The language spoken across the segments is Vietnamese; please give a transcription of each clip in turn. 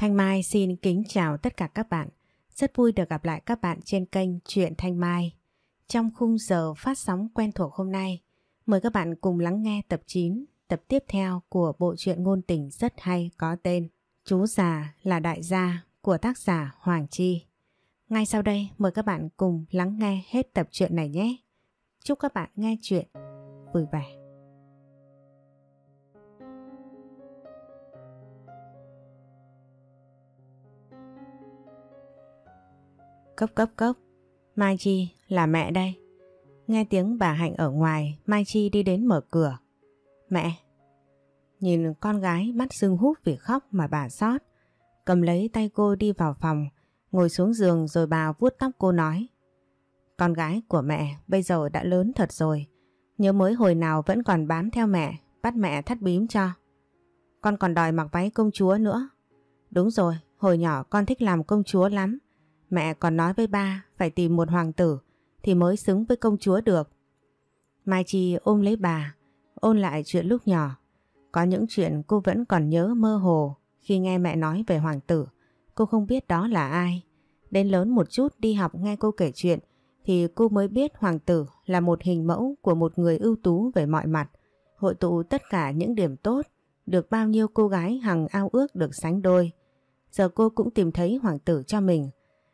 Thanh Mai xin kính chào tất cả các bạn. Rất vui được gặp lại các bạn trên kênh Truyện Thanh Mai. Trong khung giờ phát sóng quen thuộc hôm nay, mời các bạn cùng lắng nghe tập 9, tập tiếp theo của bộ truyện ngôn tình rất hay có tên Chú già là đại gia của tác giả Hoàng Chi. Ngay sau đây mời các bạn cùng lắng nghe hết tập truyện này nhé. Chúc các bạn nghe chuyện vui vẻ. Cốc cốc cốc, Mai Chi là mẹ đây. Nghe tiếng bà Hạnh ở ngoài, Mai Chi đi đến mở cửa. Mẹ! Nhìn con gái mắt sưng húp vì khóc mà bà xót. Cầm lấy tay cô đi vào phòng, ngồi xuống giường rồi bà vuốt tóc cô nói. Con gái của mẹ bây giờ đã lớn thật rồi. Nhớ mới hồi nào vẫn còn bám theo mẹ, bắt mẹ thắt bím cho. Con còn đòi mặc váy công chúa nữa. Đúng rồi, hồi nhỏ con thích làm công chúa lắm. Mẹ còn nói với ba phải tìm một hoàng tử thì mới xứng với công chúa được. Mai Chi ôm lấy bà, ôn lại chuyện lúc nhỏ. Có những chuyện cô vẫn còn nhớ mơ hồ khi nghe mẹ nói về hoàng tử. Cô không biết đó là ai. Đến lớn một chút đi học nghe cô kể chuyện thì cô mới biết hoàng tử là một hình mẫu của một người ưu tú về mọi mặt. Hội tụ tất cả những điểm tốt được bao nhiêu cô gái hằng ao ước được sánh đôi. Giờ cô cũng tìm thấy hoàng tử cho mình.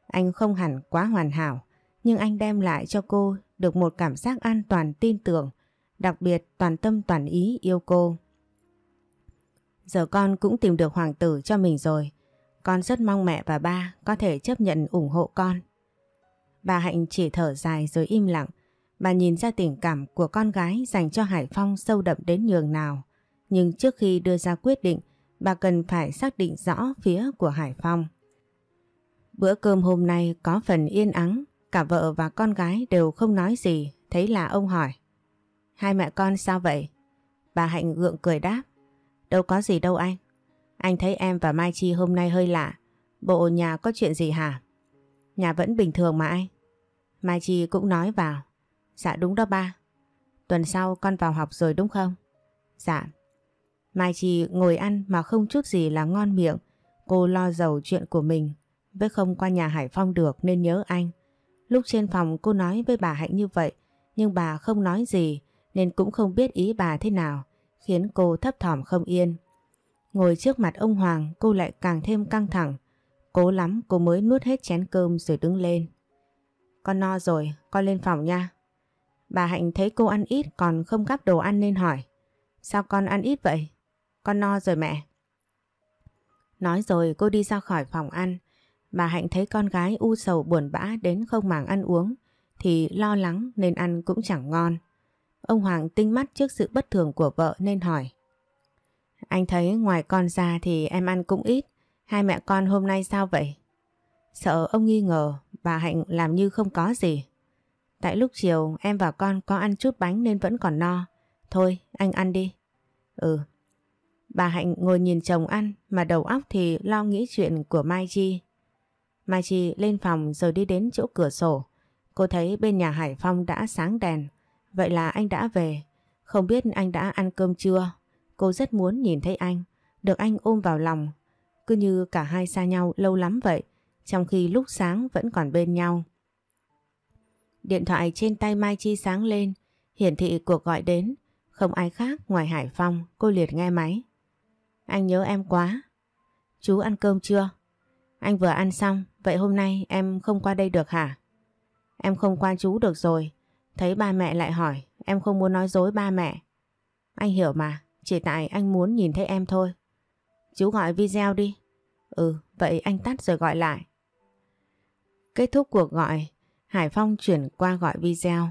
Anh không hẳn quá hoàn hảo, nhưng anh đem lại cho cô được một cảm giác an toàn tin tưởng, đặc biệt toàn tâm toàn ý yêu cô. Giờ con cũng tìm được hoàng tử cho mình rồi. Con rất mong mẹ và ba có thể chấp nhận ủng hộ con. Bà Hạnh chỉ thở dài rồi im lặng. Bà nhìn ra tình cảm của con gái dành cho Hải Phong sâu đậm đến nhường nào. Nhưng trước khi đưa ra quyết định, bà cần phải xác định rõ phía của Hải Phong. Bữa cơm hôm nay có phần yên ắng, cả vợ và con gái đều không nói gì, thấy là ông hỏi. Hai mẹ con sao vậy? Bà Hạnh gượng cười đáp. Đâu có gì đâu anh. Anh thấy em và Mai Chi hôm nay hơi lạ. Bộ nhà có chuyện gì hả? Nhà vẫn bình thường mà anh. Mai Chi cũng nói vào. Dạ đúng đó ba. Tuần sau con vào học rồi đúng không? Dạ. Mai Chi ngồi ăn mà không chút gì là ngon miệng. Cô lo giàu chuyện của mình với không qua nhà Hải Phong được nên nhớ anh. Lúc trên phòng cô nói với bà Hạnh như vậy nhưng bà không nói gì nên cũng không biết ý bà thế nào khiến cô thấp thỏm không yên. Ngồi trước mặt ông Hoàng cô lại càng thêm căng thẳng. Cố lắm cô mới nuốt hết chén cơm rồi đứng lên. Con no rồi, con lên phòng nha. Bà Hạnh thấy cô ăn ít còn không gắp đồ ăn nên hỏi. Sao con ăn ít vậy? Con no rồi mẹ. Nói rồi cô đi ra khỏi phòng ăn. Bà Hạnh thấy con gái u sầu buồn bã đến không màng ăn uống, thì lo lắng nên ăn cũng chẳng ngon. Ông Hoàng tinh mắt trước sự bất thường của vợ nên hỏi. Anh thấy ngoài con ra thì em ăn cũng ít. Hai mẹ con hôm nay sao vậy? Sợ ông nghi ngờ, bà Hạnh làm như không có gì. Tại lúc chiều, em và con có ăn chút bánh nên vẫn còn no. Thôi, anh ăn đi. Ừ. Bà Hạnh ngồi nhìn chồng ăn, mà đầu óc thì lo nghĩ chuyện của Mai Chi. Mai Chi lên phòng rồi đi đến chỗ cửa sổ. Cô thấy bên nhà Hải Phong đã sáng đèn. Vậy là anh đã về. Không biết anh đã ăn cơm chưa? Cô rất muốn nhìn thấy anh. Được anh ôm vào lòng. Cứ như cả hai xa nhau lâu lắm vậy. Trong khi lúc sáng vẫn còn bên nhau. Điện thoại trên tay Mai Chi sáng lên. Hiển thị cuộc gọi đến. Không ai khác ngoài Hải Phong. Cô liệt nghe máy. Anh nhớ em quá. Chú ăn cơm chưa? Anh vừa ăn xong. Vậy hôm nay em không qua đây được hả? Em không qua chú được rồi. Thấy ba mẹ lại hỏi, em không muốn nói dối ba mẹ. Anh hiểu mà, chỉ tại anh muốn nhìn thấy em thôi. Chú gọi video đi. Ừ, vậy anh tắt rồi gọi lại. Kết thúc cuộc gọi, Hải Phong chuyển qua gọi video.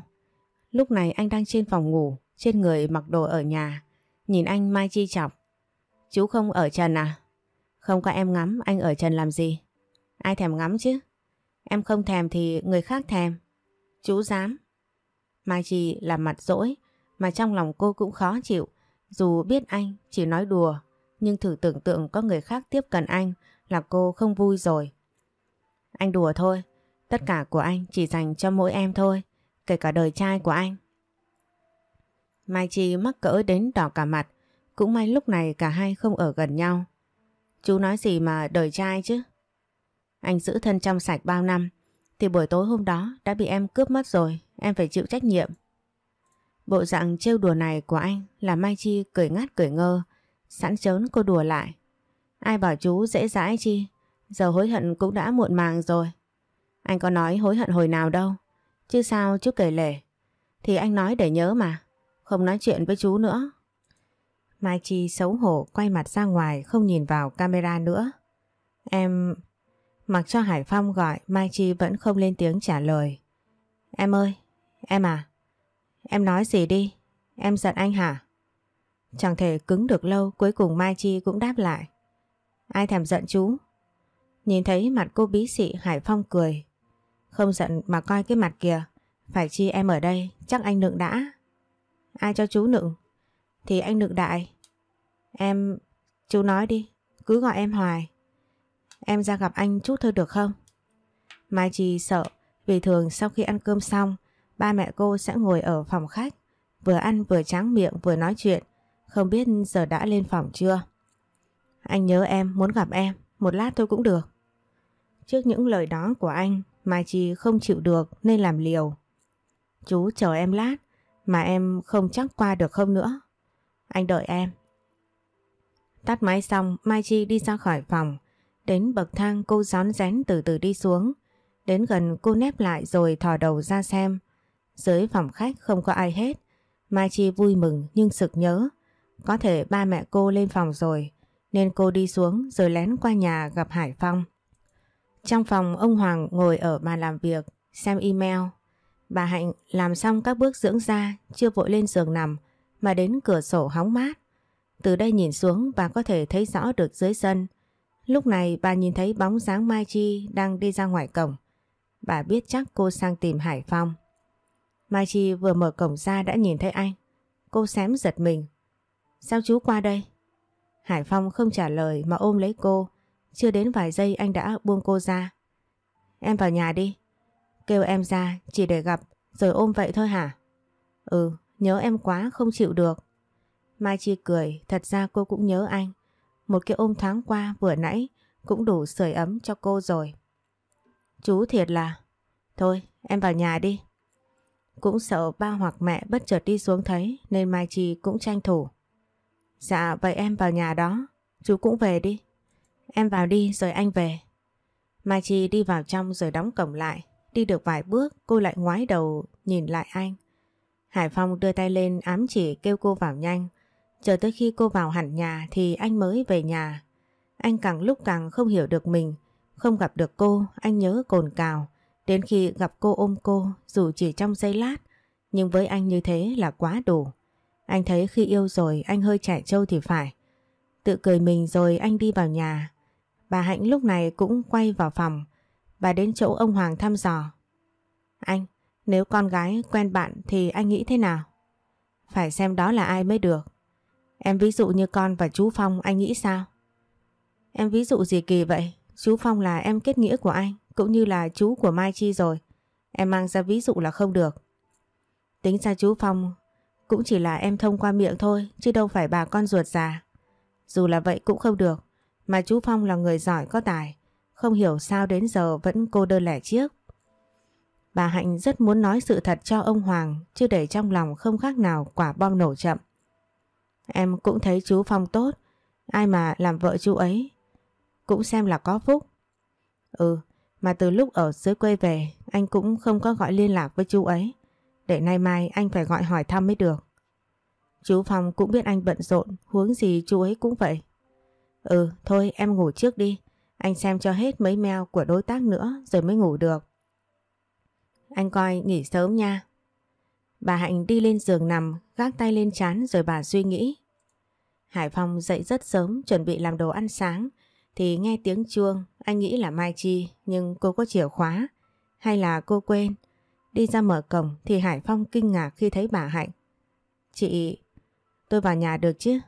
Lúc này anh đang trên phòng ngủ, trên người mặc đồ ở nhà. Nhìn anh Mai Chi chọc. Chú không ở trần à? Không có em ngắm, anh ở trần làm gì? Ai thèm ngắm chứ? Em không thèm thì người khác thèm. Chú dám. Mai Chi làm mặt dỗi mà trong lòng cô cũng khó chịu. Dù biết anh chỉ nói đùa, nhưng thử tưởng tượng có người khác tiếp cận anh là cô không vui rồi. Anh đùa thôi. Tất cả của anh chỉ dành cho mỗi em thôi. Kể cả đời trai của anh. Mai Chi mắc cỡ đến đỏ cả mặt. Cũng may lúc này cả hai không ở gần nhau. Chú nói gì mà đời trai chứ? Anh giữ thân trong sạch bao năm thì buổi tối hôm đó đã bị em cướp mất rồi, em phải chịu trách nhiệm. Bộ dạng trêu đùa này của anh là Mai Chi cười ngát cười ngơ, sẵn chớn cô đùa lại. Ai bảo chú dễ dãi chi, giờ hối hận cũng đã muộn màng rồi. Anh có nói hối hận hồi nào đâu, chứ sao chú kể lể. Thì anh nói để nhớ mà, không nói chuyện với chú nữa. Mai Chi xấu hổ quay mặt ra ngoài không nhìn vào camera nữa. Em... Mặc cho Hải Phong gọi Mai Chi vẫn không lên tiếng trả lời. Em ơi, em à, em nói gì đi, em giận anh hả? Chẳng thể cứng được lâu cuối cùng Mai Chi cũng đáp lại. Ai thèm giận chú? Nhìn thấy mặt cô bí xị Hải Phong cười. Không giận mà coi cái mặt kìa. Phải chi em ở đây chắc anh nựng đã. Ai cho chú nựng? Thì anh nựng đại. Em... Chú nói đi. Cứ gọi em hoài. Em ra gặp anh chút thôi được không? Mai Chi sợ vì thường sau khi ăn cơm xong ba mẹ cô sẽ ngồi ở phòng khách vừa ăn vừa tráng miệng vừa nói chuyện không biết giờ đã lên phòng chưa? Anh nhớ em, muốn gặp em, một lát thôi cũng được. Trước những lời đó của anh, Mai Chi không chịu được nên làm liều. Chú chờ em lát, mà em không chắc qua được không nữa. Anh đợi em. Tắt máy xong, Mai Chi đi ra khỏi phòng. Đến bậc thang cô gión rén từ từ đi xuống. Đến gần cô nép lại rồi thò đầu ra xem. Dưới phòng khách không có ai hết. Mai Chi vui mừng nhưng sực nhớ. Có thể ba mẹ cô lên phòng rồi, nên cô đi xuống rồi lén qua nhà gặp Hải Phong. Trong phòng ông Hoàng ngồi ở bàn làm việc, xem email. Bà Hạnh làm xong các bước dưỡng da, chưa vội lên giường nằm, mà đến cửa sổ hóng mát. Từ đây nhìn xuống, bà có thể thấy rõ được dưới sân. Lúc này bà nhìn thấy bóng dáng Mai Chi đang đi ra ngoài cổng. Bà biết chắc cô sang tìm Hải Phong. Mai Chi vừa mở cổng ra đã nhìn thấy anh. Cô xém giật mình. Sao chú qua đây? Hải Phong không trả lời mà ôm lấy cô. Chưa đến vài giây anh đã buông cô ra. Em vào nhà đi. Kêu em ra chỉ để gặp rồi ôm vậy thôi hả? Ừ, nhớ em quá không chịu được. Mai Chi cười, thật ra cô cũng nhớ anh. Một cái ôm thoáng qua vừa nãy cũng đủ sưởi ấm cho cô rồi. Chú thiệt là... Thôi, em vào nhà đi. Cũng sợ ba hoặc mẹ bất chợt đi xuống thấy nên Mai Chi cũng tranh thủ. Dạ vậy em vào nhà đó, chú cũng về đi. Em vào đi rồi anh về. Mai Chi đi vào trong rồi đóng cổng lại. Đi được vài bước cô lại ngoái đầu nhìn lại anh. Hải Phong đưa tay lên ám chỉ kêu cô vào nhanh. Chờ tới khi cô vào hẳn nhà thì anh mới về nhà. Anh càng lúc càng không hiểu được mình. Không gặp được cô, anh nhớ cồn cào. Đến khi gặp cô ôm cô, dù chỉ trong giây lát, nhưng với anh như thế là quá đủ. Anh thấy khi yêu rồi anh hơi trẻ trâu thì phải. Tự cười mình rồi anh đi vào nhà. Bà Hạnh lúc này cũng quay vào phòng. Bà đến chỗ ông Hoàng thăm dò. Anh, nếu con gái quen bạn thì anh nghĩ thế nào? Phải xem đó là ai mới được. Em ví dụ như con và chú Phong, anh nghĩ sao? Em ví dụ gì kỳ vậy? Chú Phong là em kết nghĩa của anh, cũng như là chú của Mai Chi rồi. Em mang ra ví dụ là không được. Tính ra chú Phong cũng chỉ là em thông qua miệng thôi, chứ đâu phải bà con ruột già. Dù là vậy cũng không được. Mà chú Phong là người giỏi có tài. Không hiểu sao đến giờ vẫn cô đơn lẻ chiếc. Bà Hạnh rất muốn nói sự thật cho ông Hoàng, chứ để trong lòng không khác nào quả bom nổ chậm. Em cũng thấy chú Phong tốt. Ai mà làm vợ chú ấy cũng xem là có phúc. Ừ, mà từ lúc ở dưới quê về anh cũng không có gọi liên lạc với chú ấy. Để nay mai anh phải gọi hỏi thăm mới được. Chú Phong cũng biết anh bận rộn, huống gì chú ấy cũng vậy. Ừ, thôi em ngủ trước đi. Anh xem cho hết mấy mail của đối tác nữa rồi mới ngủ được. Anh coi nghỉ sớm nha. Bà Hạnh đi lên giường nằm, gác tay lên chán rồi bà suy nghĩ. Hải Phong dậy rất sớm chuẩn bị làm đồ ăn sáng thì nghe tiếng chuông, anh nghĩ là Mai Chi nhưng cô có chìa khóa hay là cô quên. Đi ra mở cổng thì Hải Phong kinh ngạc khi thấy bà Hạnh. Chị, tôi vào nhà được chứ?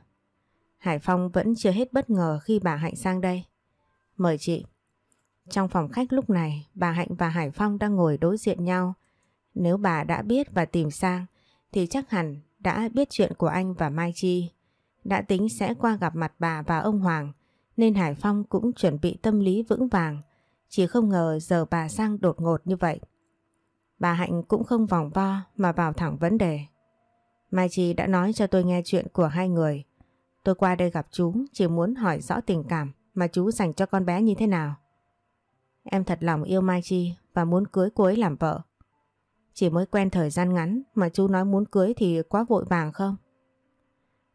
Hải Phong vẫn chưa hết bất ngờ khi bà Hạnh sang đây. Mời chị. Trong phòng khách lúc này, bà Hạnh và Hải Phong đang ngồi đối diện nhau. Nếu bà đã biết và tìm sang, thì chắc hẳn đã biết chuyện của anh và Mai Chi. Đã tính sẽ qua gặp mặt bà và ông Hoàng, nên Hải Phong cũng chuẩn bị tâm lý vững vàng. Chỉ không ngờ giờ bà sang đột ngột như vậy. Bà Hạnh cũng không vòng vo mà vào thẳng vấn đề. Mai Chi đã nói cho tôi nghe chuyện của hai người. Tôi qua đây gặp chú chỉ muốn hỏi rõ tình cảm mà chú dành cho con bé như thế nào. Em thật lòng yêu Mai Chi và muốn cưới cô ấy làm vợ. Chỉ mới quen thời gian ngắn mà chú nói muốn cưới thì quá vội vàng không?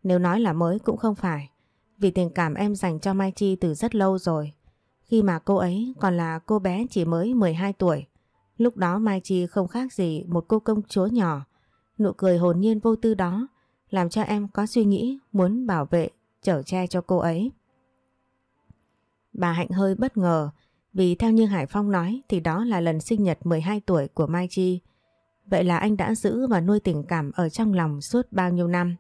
Nếu nói là mới cũng không phải. Vì tình cảm em dành cho Mai Chi từ rất lâu rồi. Khi mà cô ấy còn là cô bé chỉ mới 12 tuổi. Lúc đó Mai Chi không khác gì một cô công chúa nhỏ. Nụ cười hồn nhiên vô tư đó làm cho em có suy nghĩ muốn bảo vệ, chở che cho cô ấy. Bà Hạnh hơi bất ngờ vì theo như Hải Phong nói thì đó là lần sinh nhật 12 tuổi của Mai Chi. Vậy là anh đã giữ và nuôi tình cảm ở trong lòng suốt bao nhiêu năm.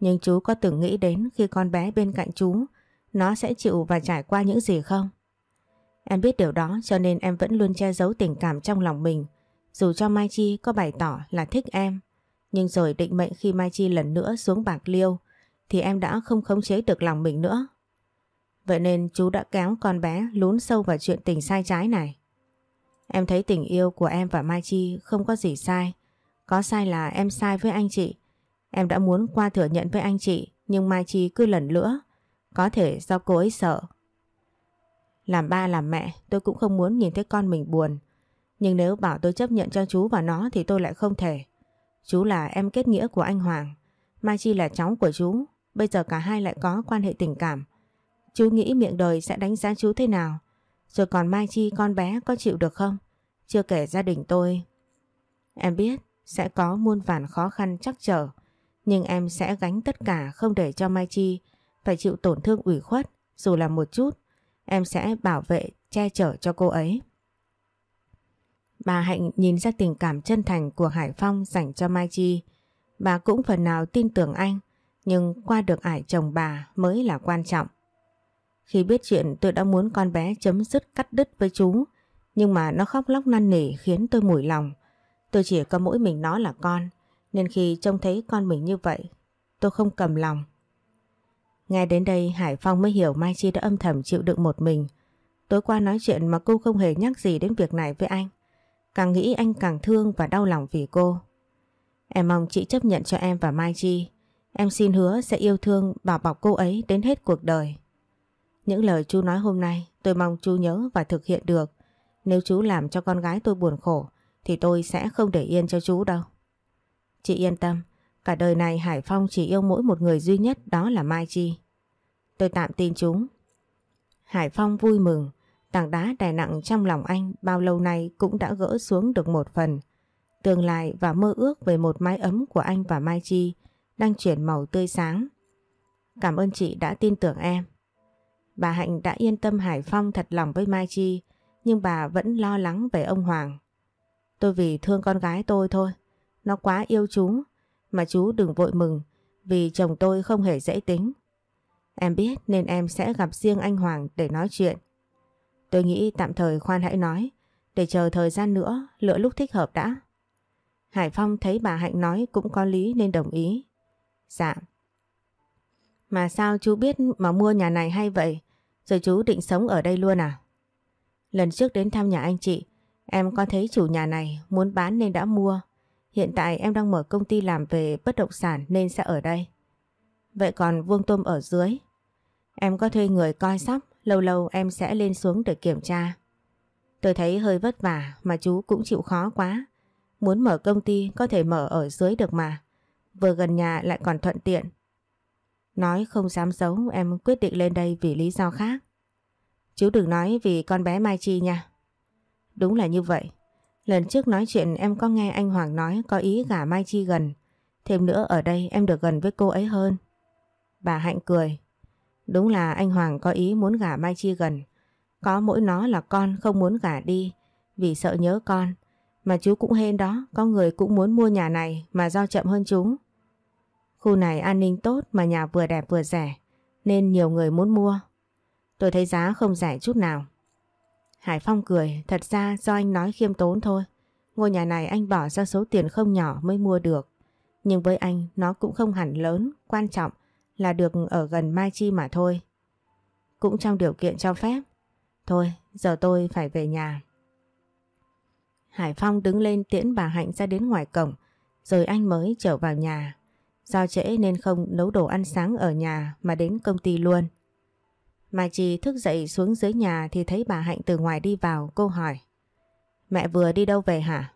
Nhưng chú có từng nghĩ đến khi con bé bên cạnh chú, nó sẽ chịu và trải qua những gì không? Em biết điều đó, cho nên em vẫn luôn che giấu tình cảm trong lòng mình dù cho Mai Chi có bày tỏ là thích em, nhưng rồi định mệnh khi Mai Chi lần nữa xuống bạc liêu, thì em đã không khống chế được lòng mình nữa. Vậy nên chú đã kéo con bé lún sâu vào chuyện tình sai trái này. Em thấy tình yêu của em và Mai Chi không có gì sai. Có sai là em sai với anh chị. Em đã muốn qua thừa nhận với anh chị, nhưng Mai Chi cứ lần nữa. Có thể do cô ấy sợ. Làm ba làm mẹ, tôi cũng không muốn nhìn thấy con mình buồn. Nhưng nếu bảo tôi chấp nhận cho chú và nó thì tôi lại không thể. Chú là em kết nghĩa của anh Hoàng. Mai Chi là cháu của chú. Bây giờ cả hai lại có quan hệ tình cảm. Chú nghĩ miệng đời sẽ đánh giá chú thế nào? Rồi còn Mai Chi con bé có chịu được không? Chưa kể gia đình tôi. Em biết sẽ có muôn vàn khó khăn chắc trở. Nhưng em sẽ gánh tất cả không để cho Mai Chi phải chịu tổn thương ủy khuất dù là một chút. Em sẽ bảo vệ, che chở cho cô ấy. Bà Hạnh nhìn ra tình cảm chân thành của Hải Phong dành cho Mai Chi. Bà cũng phần nào tin tưởng anh, nhưng qua được ải chồng bà mới là quan trọng. Khi biết chuyện tôi đã muốn con bé chấm dứt cắt đứt với chú, nhưng mà nó khóc lóc năn nỉ khiến tôi mủi lòng. Tôi chỉ có mỗi mình nó là con, nên khi trông thấy con mình như vậy, tôi không cầm lòng. Nghe đến đây Hải Phong mới hiểu Mai Chi đã âm thầm chịu đựng một mình. Tối qua nói chuyện mà cô không hề nhắc gì đến việc này với anh. Càng nghĩ anh càng thương và đau lòng vì cô. Em mong chị chấp nhận cho em và Mai Chi. Em xin hứa sẽ yêu thương bảo bọc cô ấy đến hết cuộc đời. Những lời chú nói hôm nay tôi mong chú nhớ và thực hiện được. Nếu chú làm cho con gái tôi buồn khổ thì tôi sẽ không để yên cho chú đâu. Chị yên tâm, cả đời này Hải Phong chỉ yêu mỗi một người duy nhất đó là Mai Chi. Tôi tạm tin chú. Hải Phong vui mừng Tảng đá đè nặng trong lòng anh bao lâu nay cũng đã gỡ xuống được một phần. Tương lai và mơ ước về một mái ấm của anh và Mai Chi đang chuyển màu tươi sáng. Cảm ơn chị đã tin tưởng em. Bà Hạnh đã yên tâm Hải Phong thật lòng với Mai Chi nhưng bà vẫn lo lắng về ông Hoàng. Tôi vì thương con gái tôi thôi. Nó quá yêu chú. Mà chú đừng vội mừng vì chồng tôi không hề dễ tính. Em biết nên em sẽ gặp riêng anh Hoàng để nói chuyện. Tôi nghĩ tạm thời khoan hãy nói, để chờ thời gian nữa, lựa lúc thích hợp đã. Hải Phong thấy bà Hạnh nói cũng có lý nên đồng ý. Dạ. Mà sao chú biết mà mua nhà này hay vậy? Rồi chú định sống ở đây luôn à? Lần trước đến thăm nhà anh chị, em có thấy chủ nhà này muốn bán nên đã mua. Hiện tại em đang mở công ty làm về bất động sản nên sẽ ở đây. Vậy còn vuông tôm ở dưới? Em có thuê người coi sóc Lâu lâu em sẽ lên xuống để kiểm tra. Tôi thấy hơi vất vả mà chú cũng chịu khó quá. Muốn mở công ty có thể mở ở dưới được mà. Vừa gần nhà lại còn thuận tiện. Nói không dám giấu em quyết định lên đây vì lý do khác. Chú đừng nói vì con bé Mai Chi nha. Đúng là như vậy. Lần trước nói chuyện em có nghe anh Hoàng nói có ý gả Mai Chi gần. Thêm nữa ở đây em được gần với cô ấy hơn. Bà Hạnh cười. Đúng là anh Hoàng có ý muốn gả Mai Chi gần. Có mỗi nó là con không muốn gả đi vì sợ nhớ con. Mà chú cũng hên đó, có người cũng muốn mua nhà này mà do chậm hơn chúng. Khu này an ninh tốt mà nhà vừa đẹp vừa rẻ nên nhiều người muốn mua. Tôi thấy giá không rẻ chút nào. Hải Phong cười, thật ra do anh nói khiêm tốn thôi. Ngôi nhà này anh bỏ ra số tiền không nhỏ mới mua được. Nhưng với anh nó cũng không hẳn lớn, quan trọng là được ở gần Mai Chi mà thôi. cũng trong điều kiện cho phép. Thôi, giờ tôi phải về nhà. Hải Phong đứng lên tiễn bà Hạnh ra đến ngoài cổng, rồi anh mới trở vào nhà. Do trễ nên không nấu đồ ăn sáng ở nhà mà đến công ty luôn. Mai Chi thức dậy xuống dưới nhà thì thấy bà Hạnh từ ngoài đi vào, cô hỏi. Mẹ vừa đi đâu về hả?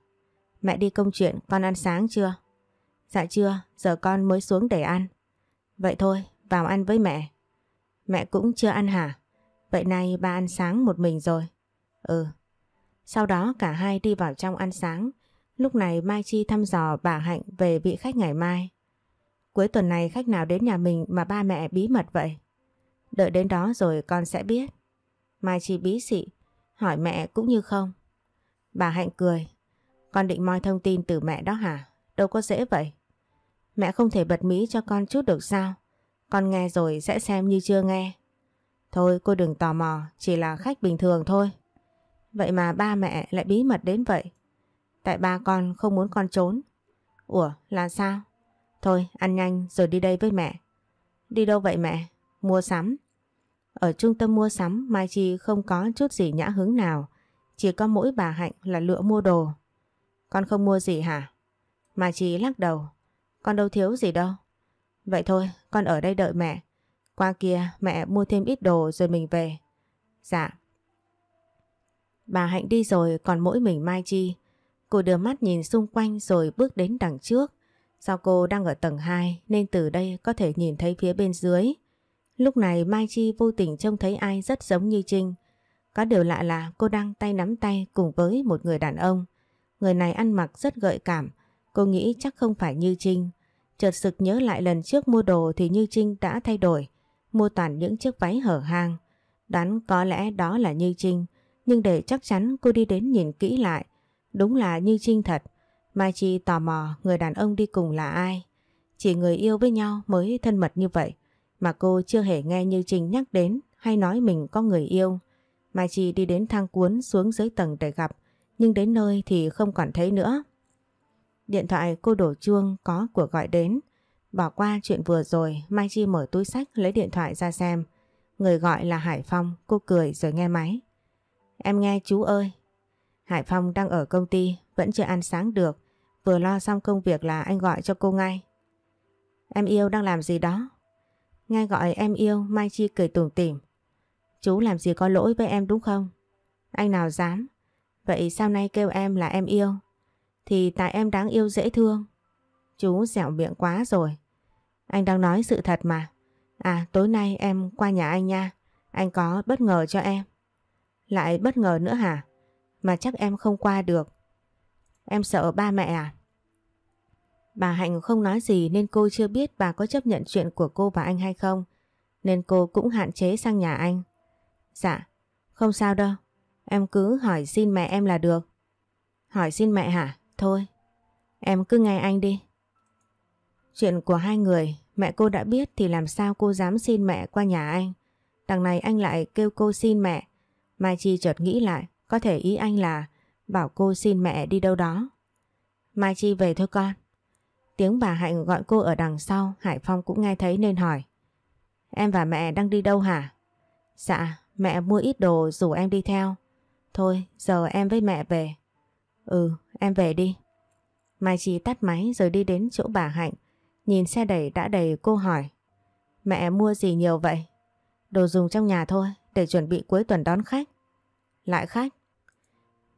Mẹ đi công chuyện, con ăn sáng chưa? Dạ chưa, giờ con mới xuống để ăn. Vậy thôi, vào ăn với mẹ. Mẹ cũng chưa ăn hả? Vậy nay ba ăn sáng một mình rồi. Ừ. Sau đó cả hai đi vào trong ăn sáng. Lúc này Mai Chi thăm dò bà Hạnh về vị khách ngày mai. Cuối tuần này khách nào đến nhà mình mà ba mẹ bí mật vậy? Đợi đến đó rồi con sẽ biết. Mai Chi bí xị, hỏi mẹ cũng như không. Bà Hạnh cười. Con định moi thông tin từ mẹ đó hả? Đâu có dễ vậy. Mẹ không thể bật mí cho con chút được sao? Con nghe rồi sẽ xem như chưa nghe. Thôi cô đừng tò mò, chỉ là khách bình thường thôi. Vậy mà ba mẹ lại bí mật đến vậy. Tại ba con không muốn con trốn. Ủa là sao? Thôi, ăn nhanh, rồi đi đây với mẹ. Đi đâu vậy mẹ? Mua sắm. Ở trung tâm mua sắm, Mai Chi không có chút gì nhã hứng nào. Chỉ có mỗi bà Hạnh là lựa mua đồ. Con không mua gì hả? Mai Chi lắc đầu. Con đâu thiếu gì đâu. Vậy thôi, con ở đây đợi mẹ. Qua kia, mẹ mua thêm ít đồ rồi mình về. Dạ. Bà Hạnh đi rồi, còn mỗi mình Mai Chi. Cô đưa mắt nhìn xung quanh rồi bước đến đằng trước. Do cô đang ở tầng 2 nên từ đây có thể nhìn thấy phía bên dưới. Lúc này Mai Chi vô tình trông thấy ai rất giống như Trinh. Có điều lạ là cô đang tay nắm tay cùng với một người đàn ông. Người này ăn mặc rất gợi cảm. Cô nghĩ chắc không phải Như Trinh. Chợt sực nhớ lại lần trước mua đồ thì Như Trinh đã thay đổi. Mua toàn những chiếc váy hở hang. Đoán có lẽ đó là Như Trinh. Nhưng để chắc chắn cô đi đến nhìn kỹ lại. Đúng là Như Trinh thật. Mai Chi tò mò người đàn ông đi cùng là ai. Chỉ người yêu với nhau mới thân mật như vậy. Mà cô chưa hề nghe Như Trinh nhắc đến hay nói mình có người yêu. Mai Chi đi đến thang cuốn xuống dưới tầng để gặp. Nhưng đến nơi thì không còn thấy nữa. Điện thoại cô đổ chuông có cuộc gọi đến. Bỏ qua chuyện vừa rồi, Mai Chi mở túi sách lấy điện thoại ra xem. Người gọi là Hải Phong, cô cười rồi nghe máy. Em nghe chú ơi. Hải Phong đang ở công ty, vẫn chưa ăn sáng được. Vừa lo xong công việc là anh gọi cho cô ngay. Em yêu đang làm gì đó? Nghe gọi em yêu, Mai Chi cười tủm tỉm. Chú làm gì có lỗi với em đúng không? Anh nào dám? Vậy sao nay kêu em là em yêu? Thì tại em đáng yêu dễ thương. Chú dẻo miệng quá rồi. Anh đang nói sự thật mà. À tối nay em qua nhà anh nha. Anh có bất ngờ cho em. Lại bất ngờ nữa hả? Mà chắc em không qua được. Em sợ ba mẹ à? Bà Hạnh không nói gì nên cô chưa biết bà có chấp nhận chuyện của cô và anh hay không. Nên cô cũng hạn chế sang nhà anh. Dạ, không sao đâu. Em cứ hỏi xin mẹ em là được. Hỏi xin mẹ hả? Thôi, em cứ nghe anh đi. Chuyện của hai người, mẹ cô đã biết thì làm sao cô dám xin mẹ qua nhà anh. Đằng này anh lại kêu cô xin mẹ. Mai Chi chợt nghĩ lại, có thể ý anh là bảo cô xin mẹ đi đâu đó. Mai Chi về thôi con. Tiếng bà Hạnh gọi cô ở đằng sau, Hải Phong cũng nghe thấy nên hỏi. Em và mẹ đang đi đâu hả? Dạ, mẹ mua ít đồ rủ em đi theo. Thôi, giờ em với mẹ về. Ừ, em về đi. Mai Chi tắt máy rồi đi đến chỗ bà Hạnh. Nhìn xe đẩy đã đầy cô hỏi. Mẹ mua gì nhiều vậy? Đồ dùng trong nhà thôi, để chuẩn bị cuối tuần đón khách. Lại khách?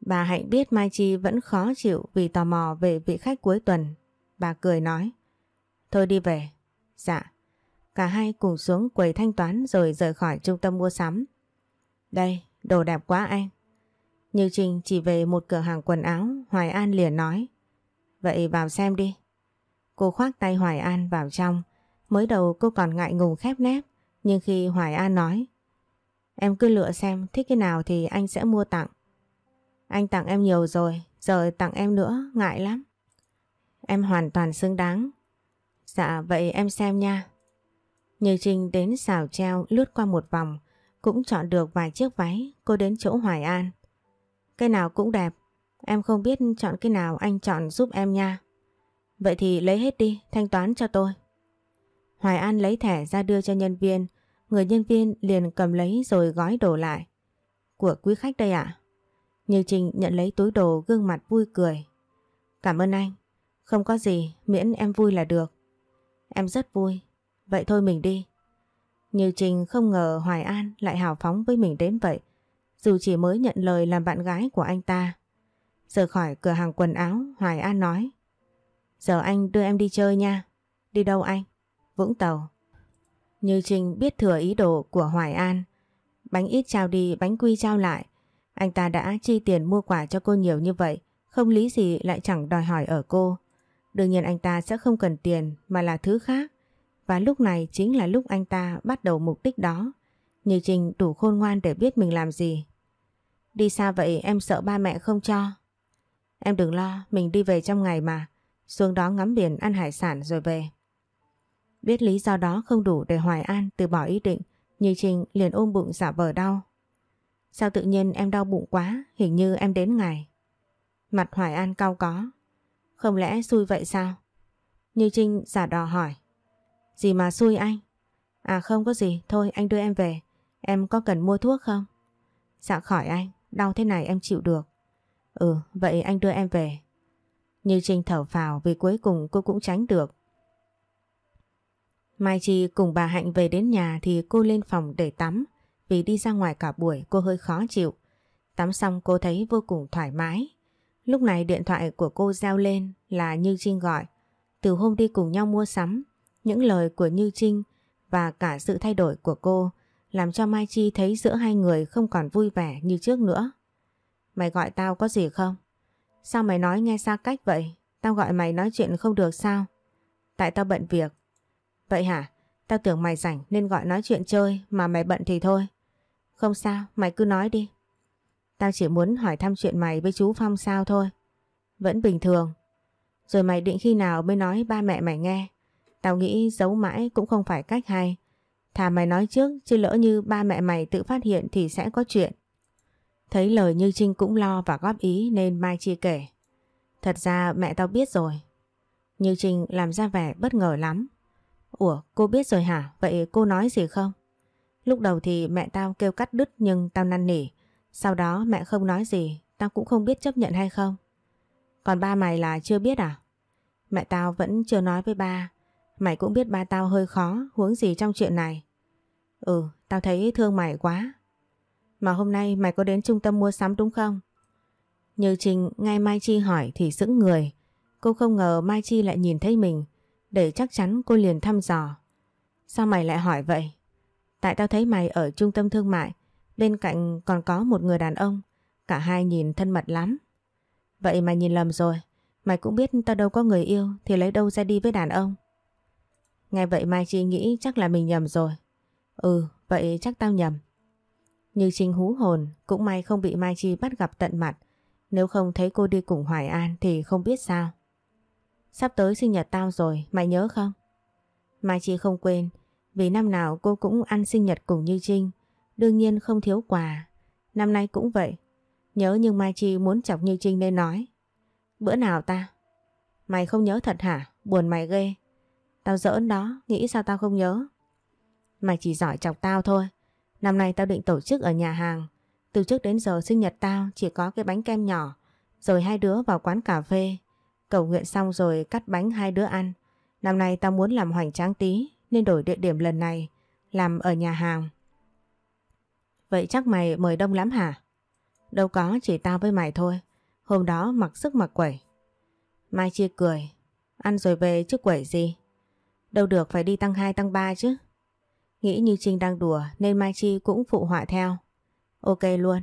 Bà Hạnh biết Mai Chi vẫn khó chịu vì tò mò về vị khách cuối tuần. Bà cười nói. Thôi đi về. Dạ. Cả hai cùng xuống quầy thanh toán rồi rời khỏi trung tâm mua sắm. Đây, đồ đẹp quá anh. Như Trinh chỉ về một cửa hàng quần áo, Hoài An liền nói. Vậy vào xem đi. Cô khoác tay Hoài An vào trong. Mới đầu cô còn ngại ngùng khép nép, nhưng khi Hoài An nói Em cứ lựa xem thích cái nào thì anh sẽ mua tặng. Anh tặng em nhiều rồi, giờ tặng em nữa, ngại lắm. Em hoàn toàn xứng đáng. Dạ vậy em xem nha. Như Trinh đến xào treo lướt qua một vòng, cũng chọn được vài chiếc váy, cô đến chỗ Hoài An. Cái nào cũng đẹp, em không biết chọn cái nào anh chọn giúp em nha. Vậy thì lấy hết đi, thanh toán cho tôi. Hoài An lấy thẻ ra đưa cho nhân viên, Người nhân viên liền cầm lấy rồi gói đồ lại. Của quý khách đây ạ. Như Trinh nhận lấy túi đồ gương mặt vui cười. Cảm ơn anh. Không có gì, miễn em vui là được. Em rất vui. Vậy thôi mình đi. Như Trinh không ngờ Hoài An lại hào phóng với mình đến vậy. Dù chỉ mới nhận lời làm bạn gái của anh ta. Rời khỏi cửa hàng quần áo, Hoài An nói. Giờ anh đưa em đi chơi nha. Đi đâu anh? Vũng Tàu. Như Trinh biết thừa ý đồ của Hoài An. Bánh ít trao đi, bánh quy trao lại. Anh ta đã chi tiền mua quà cho cô nhiều như vậy. Không lý gì lại chẳng đòi hỏi ở cô. Đương nhiên anh ta sẽ không cần tiền mà là thứ khác. Và lúc này chính là lúc anh ta bắt đầu mục đích đó. Như Trinh đủ khôn ngoan để biết mình làm gì. Đi xa vậy em sợ ba mẹ không cho. Em đừng lo, mình đi về trong ngày mà. Xuống đó ngắm biển ăn hải sản rồi về. Biết lý do đó không đủ để Hoài An từ bỏ ý định, Như Trinh liền ôm bụng giả vờ đau. Sao tự nhiên em đau bụng quá, hình như em đến ngày. Mặt Hoài An cau có. Không lẽ xui vậy sao? Như Trinh giả đò hỏi. Gì mà xui anh? À không có gì, thôi anh đưa em về. Em có cần mua thuốc không? Dạ khỏi anh, đau thế này em chịu được. Ừ, vậy anh đưa em về. Như Trinh thở phào vì cuối cùng cô cũng tránh được. Mai Chi cùng bà Hạnh về đến nhà thì cô lên phòng để tắm. Vì đi ra ngoài cả buổi cô hơi khó chịu. Tắm xong cô thấy vô cùng thoải mái. Lúc này điện thoại của cô reo lên là Như Trinh gọi. Từ hôm đi cùng nhau mua sắm, những lời của Như Trinh và cả sự thay đổi của cô làm cho Mai Chi thấy giữa hai người không còn vui vẻ như trước nữa. Mày gọi tao có gì không? Sao mày nói nghe xa cách vậy? Tao gọi mày nói chuyện không được sao? Tại tao bận việc. Vậy hả? Tao tưởng mày rảnh nên gọi nói chuyện chơi mà mày bận thì thôi. Không sao, mày cứ nói đi. Tao chỉ muốn hỏi thăm chuyện mày với chú Phong sao thôi. Vẫn bình thường. Rồi mày định khi nào mới nói ba mẹ mày nghe. Tao nghĩ giấu mãi cũng không phải cách hay. Thà mày nói trước chứ lỡ như ba mẹ mày tự phát hiện thì sẽ có chuyện. Thấy lời Như Trinh cũng lo và góp ý nên Mai chia kể. Thật ra mẹ tao biết rồi. Như Trinh làm ra vẻ bất ngờ lắm. Ủa cô biết rồi hả? Vậy cô nói gì không? Lúc đầu thì mẹ tao kêu cắt đứt nhưng tao năn nỉ. Sau đó mẹ không nói gì, tao cũng không biết chấp nhận hay không. Còn ba mày là chưa biết à? Mẹ tao vẫn chưa nói với ba. Mày cũng biết ba tao hơi khó, huống gì trong chuyện này. Ừ, tao thấy thương mày quá. Mà hôm nay mày có đến trung tâm mua sắm đúng không? Như Trình ngay Mai Chi hỏi thì sững người. Cô không ngờ Mai Chi lại nhìn thấy mình. Để chắc chắn cô liền thăm dò. Sao mày lại hỏi vậy? Tại tao thấy mày ở trung tâm thương mại. Bên cạnh còn có một người đàn ông. Cả hai nhìn thân mật lắm. Vậy mà nhìn lầm rồi. Mày cũng biết tao đâu có người yêu thì lấy đâu ra đi với đàn ông. Nghe vậy Mai Chi nghĩ chắc là mình nhầm rồi. Ừ, vậy chắc tao nhầm. Như Trinh hú hồn, cũng may không bị Mai Chi bắt gặp tận mặt. Nếu không thấy cô đi cùng Hoài An thì không biết sao. Sắp tới sinh nhật tao rồi, mày nhớ không? Mai Chi không quên, vì năm nào cô cũng ăn sinh nhật cùng Như Trinh. Đương nhiên không thiếu quà. Năm nay cũng vậy. Nhớ nhưng Mai Chi muốn chọc Như Trinh nên nói. Bữa nào ta? Mày không nhớ thật hả? Buồn mày ghê. Tao giỡn đó, nghĩ sao tao không nhớ. Mày chỉ giỏi chọc tao thôi. Năm nay tao định tổ chức ở nhà hàng. Từ trước đến giờ sinh nhật tao chỉ có cái bánh kem nhỏ. Rồi hai đứa vào quán cà phê. Cầu nguyện xong rồi cắt bánh hai đứa ăn. Năm nay tao muốn làm hoành tráng tí nên đổi địa điểm lần này làm ở nhà hàng. Vậy chắc mày mời đông lắm hả? Đâu có, chỉ tao với mày thôi. Hôm đó mặc sức mặc quẩy. Mai Chia cười. Ăn rồi về chứ quẩy gì? Đâu được phải đi tăng 2 tăng 3 chứ. Nghĩ như Trinh đang đùa nên Mai Chi cũng phụ họa theo. Ok luôn.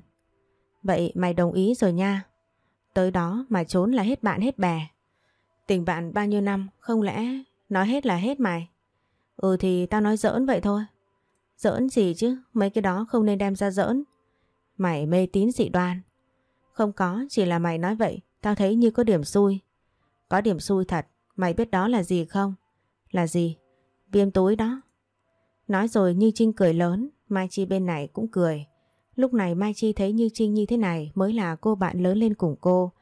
Vậy mày đồng ý rồi nha. Tới đó mà trốn là hết bạn hết bè. Tình bạn bao nhiêu năm không lẽ nói hết là hết mày. Ừ thì tao nói giỡn vậy thôi. Giỡn gì chứ, mấy cái đó không nên đem ra giỡn. Mày mê tín dị đoan. Không có, chỉ là mày nói vậy, tao thấy như có điểm xui. Có điểm xui thật, mày biết đó là gì không? Là gì? Viêm túi đó. Nói rồi Như Trinh cười lớn, Mai Chi bên này cũng cười. Lúc này Mai Chi thấy Như Trinh như thế này mới là cô bạn lớn lên cùng cô.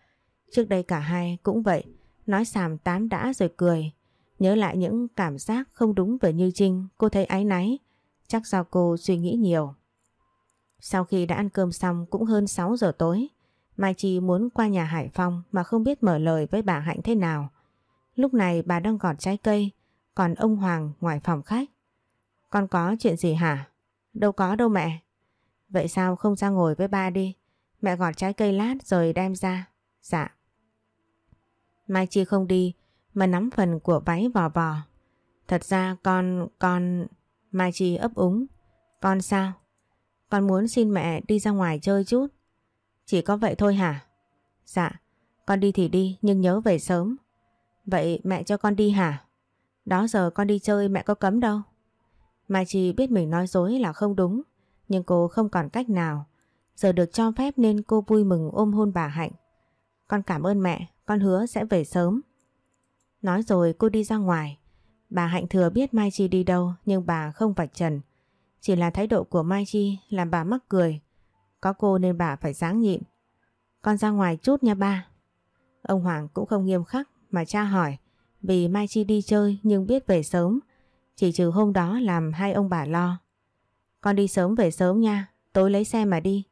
Trước đây cả hai cũng vậy, nói xàm tám đã rồi cười. Nhớ lại những cảm giác không đúng về Như Trinh, cô thấy áy náy. chắc do cô suy nghĩ nhiều. Sau khi đã ăn cơm xong cũng hơn 6 giờ tối, Mai Chi muốn qua nhà Hải Phong mà không biết mở lời với bà Hạnh thế nào. Lúc này bà đang gọt trái cây, còn ông Hoàng ngoài phòng khách. Con có chuyện gì hả? Đâu có đâu mẹ. Vậy sao không ra ngồi với ba đi? Mẹ gọt trái cây lát rồi đem ra. Dạ. Mai Chi không đi mà nắm phần của váy vò vò. Thật ra con, con... Mai Chi ấp úng. Con sao? Con muốn xin mẹ đi ra ngoài chơi chút. Chỉ có vậy thôi hả? Dạ, con đi thì đi nhưng nhớ về sớm. Vậy mẹ cho con đi hả? Đó giờ con đi chơi mẹ có cấm đâu. Mai Chi biết mình nói dối là không đúng, nhưng cô không còn cách nào. Giờ được cho phép nên cô vui mừng ôm hôn bà Hạnh. Con cảm ơn mẹ, con hứa sẽ về sớm. Nói rồi cô đi ra ngoài. Bà Hạnh thừa biết Mai Chi đi đâu nhưng bà không vạch trần. Chỉ là thái độ của Mai Chi làm bà mắc cười. Có cô nên bà phải dáng nhịn. Con ra ngoài chút nha ba. Ông Hoàng cũng không nghiêm khắc mà cha hỏi vì Mai Chi đi chơi nhưng biết về sớm. Chỉ trừ hôm đó làm hai ông bà lo. Con đi sớm về sớm nha, tối lấy xe mà đi.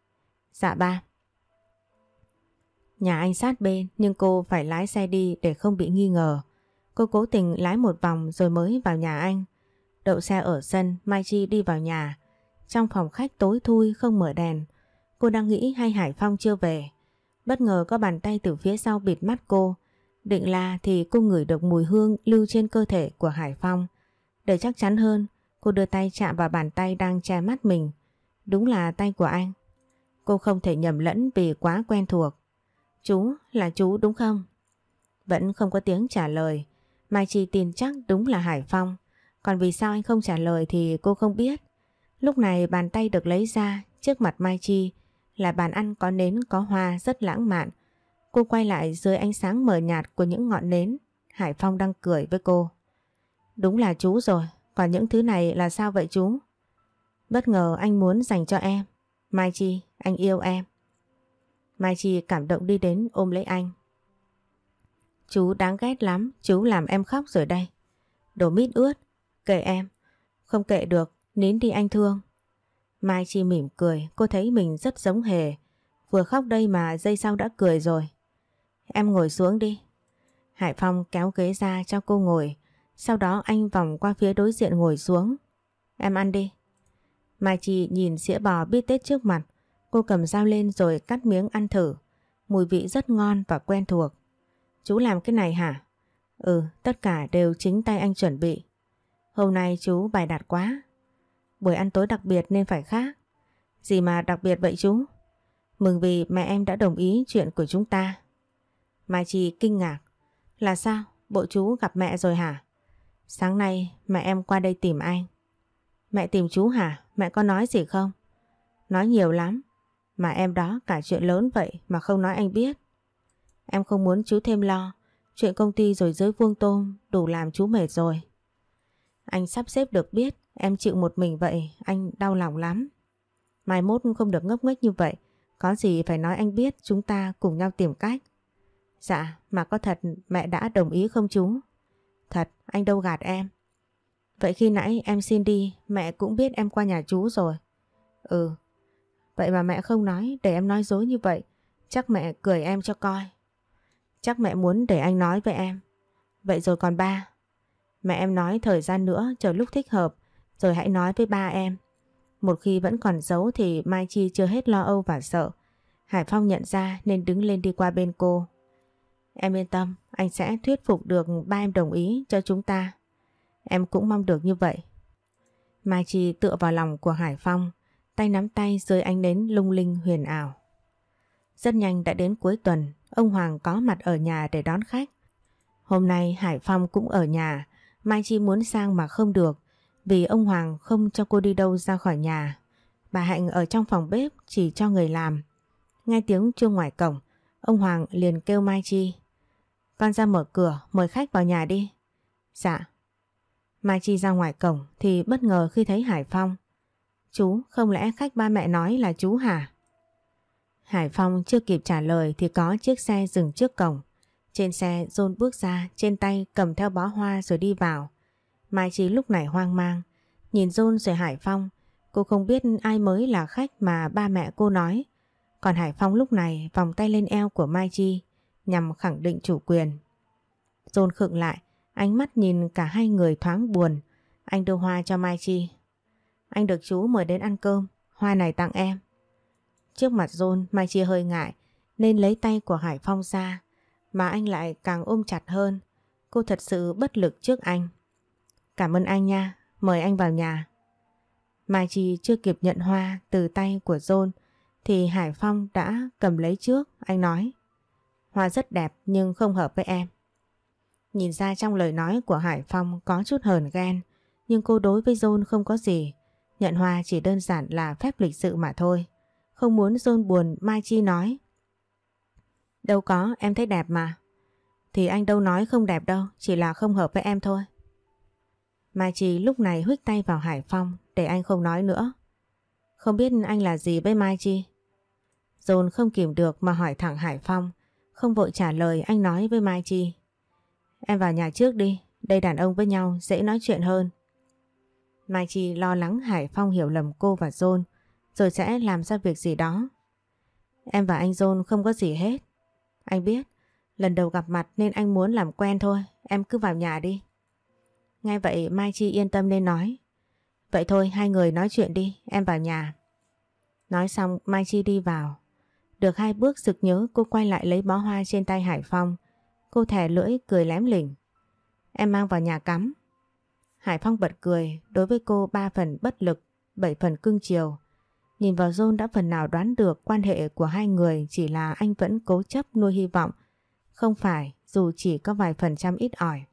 Dạ ba. Nhà anh sát bên nhưng cô phải lái xe đi để không bị nghi ngờ. Cô cố tình lái một vòng rồi mới vào nhà anh. Đậu xe ở sân, Mai Chi đi vào nhà. Trong phòng khách tối thui không mở đèn. Cô đang nghĩ hay Hải Phong chưa về. Bất ngờ có bàn tay từ phía sau bịt mắt cô. Định là thì cô ngửi được mùi hương lưu trên cơ thể của Hải Phong. Để chắc chắn hơn, cô đưa tay chạm vào bàn tay đang che mắt mình. Đúng là tay của anh. Cô không thể nhầm lẫn vì quá quen thuộc. Chú, là chú đúng không? Vẫn không có tiếng trả lời. Mai Chi tin chắc đúng là Hải Phong. Còn vì sao anh không trả lời thì cô không biết. Lúc này bàn tay được lấy ra trước mặt Mai Chi là bàn ăn có nến có hoa rất lãng mạn. Cô quay lại dưới ánh sáng mờ nhạt của những ngọn nến. Hải Phong đang cười với cô. Đúng là chú rồi, còn những thứ này là sao vậy chú? Bất ngờ anh muốn dành cho em. Mai Chi, anh yêu em. Mai Chi cảm động đi đến ôm lấy anh. Chú đáng ghét lắm, chú làm em khóc rồi đây. Đồ mít ướt, kệ em. Không kệ được, nín đi anh thương. Mai Chi mỉm cười, cô thấy mình rất giống hề. Vừa khóc đây mà giây sau đã cười rồi. Em ngồi xuống đi. Hải Phong kéo ghế ra cho cô ngồi. Sau đó anh vòng qua phía đối diện ngồi xuống. Em ăn đi. Mai Chi nhìn sữa bò bít tết trước mặt. Cô cầm dao lên rồi cắt miếng ăn thử. Mùi vị rất ngon và quen thuộc. Chú làm cái này hả? Ừ, tất cả đều chính tay anh chuẩn bị. Hôm nay chú bài đạt quá. Buổi ăn tối đặc biệt nên phải khác. Gì mà đặc biệt vậy chú? Mừng vì mẹ em đã đồng ý chuyện của chúng ta. Mai Chi kinh ngạc. Là sao? Bộ chú gặp mẹ rồi hả? Sáng nay mẹ em qua đây tìm anh. Mẹ tìm chú hả? Mẹ có nói gì không? Nói nhiều lắm. Mà em đó cả chuyện lớn vậy mà không nói anh biết. Em không muốn chú thêm lo. Chuyện công ty rồi dưới vuông tôm, đủ làm chú mệt rồi. Anh sắp xếp được biết em chịu một mình vậy, anh đau lòng lắm. Mai mốt không được ngốc nghếch như vậy. Có gì phải nói anh biết, chúng ta cùng nhau tìm cách. Dạ mà có thật mẹ đã đồng ý không chú? Thật, anh đâu gạt em. Vậy khi nãy em xin đi, mẹ cũng biết em qua nhà chú rồi. Ừ. Vậy mà mẹ không nói, để em nói dối như vậy. Chắc mẹ cười em cho coi. Chắc mẹ muốn để anh nói với em. Vậy rồi còn ba. Mẹ em nói thời gian nữa chờ lúc thích hợp rồi hãy nói với ba em. Một khi vẫn còn giấu thì Mai Chi chưa hết lo âu và sợ. Hải Phong nhận ra nên đứng lên đi qua bên cô. Em yên tâm, anh sẽ thuyết phục được ba em đồng ý cho chúng ta. Em cũng mong được như vậy. Mai Chi tựa vào lòng của Hải Phong, tay nắm tay dưới ánh nến lung linh huyền ảo. Rất nhanh đã đến cuối tuần, ông Hoàng có mặt ở nhà để đón khách. Hôm nay Hải Phong cũng ở nhà, Mai Chi muốn sang mà không được vì ông Hoàng không cho cô đi đâu ra khỏi nhà. Bà Hạnh ở trong phòng bếp chỉ cho người làm. Nghe tiếng chuông ngoài cổng, ông Hoàng liền kêu Mai Chi. Con ra mở cửa, mời khách vào nhà đi. Dạ. Mai Chi ra ngoài cổng thì bất ngờ khi thấy Hải Phong. Chú, không lẽ khách ba mẹ nói là chú hả? Hải Phong chưa kịp trả lời thì có chiếc xe dừng trước cổng. Trên xe John bước ra, trên tay cầm theo bó hoa rồi đi vào. Mai Chi lúc này hoang mang. Nhìn John rồi Hải Phong, cô không biết ai mới là khách mà ba mẹ cô nói. Còn Hải Phong lúc này vòng tay lên eo của Mai Chi nhằm khẳng định chủ quyền. John khựng lại, ánh mắt nhìn cả hai người thoáng buồn. Anh đưa hoa cho Mai Chi. Anh được chú mời đến ăn cơm, hoa này tặng em. Trước mặt John, Mai Chi hơi ngại nên lấy tay của Hải Phong ra mà anh lại càng ôm chặt hơn. Cô thật sự bất lực trước anh. Cảm ơn anh nha, mời anh vào nhà. Mai Chi chưa kịp nhận hoa từ tay của John thì Hải Phong đã cầm lấy trước, anh nói. Hoa rất đẹp nhưng không hợp với em. Nhìn ra trong lời nói của Hải Phong có chút hờn ghen nhưng cô đối với John không có gì. Nhận hoa chỉ đơn giản là phép lịch sự mà thôi. Không muốn John buồn Mai Chi nói. Đâu có, em thấy đẹp mà. Thì anh đâu nói không đẹp đâu, chỉ là không hợp với em thôi. Mai Chi lúc này huých tay vào Hải Phong để anh không nói nữa. Không biết anh là gì với Mai Chi? John không kìm được mà hỏi thẳng Hải Phong. Không vội trả lời anh nói với Mai Chi. Em vào nhà trước đi, đây đàn ông với nhau dễ nói chuyện hơn. Mai Chi lo lắng Hải Phong hiểu lầm cô và John rồi sẽ làm ra việc gì đó. Em và anh John không có gì hết. Anh biết, lần đầu gặp mặt nên anh muốn làm quen thôi, em cứ vào nhà đi. ngay vậy Mai Chi yên tâm nên nói. Vậy thôi hai người nói chuyện đi, em vào nhà. Nói xong Mai Chi đi vào. Được hai bước sực nhớ cô quay lại lấy bó hoa trên tay Hải Phong. Cô thẻ lưỡi cười lém lỉnh. Em mang vào nhà cắm. Hải Phong bật cười, đối với cô ba phần bất lực, bảy phần cưng chiều. Nhìn vào John đã phần nào đoán được quan hệ của hai người chỉ là anh vẫn cố chấp nuôi hy vọng. Không phải, dù chỉ có vài phần trăm ít ỏi.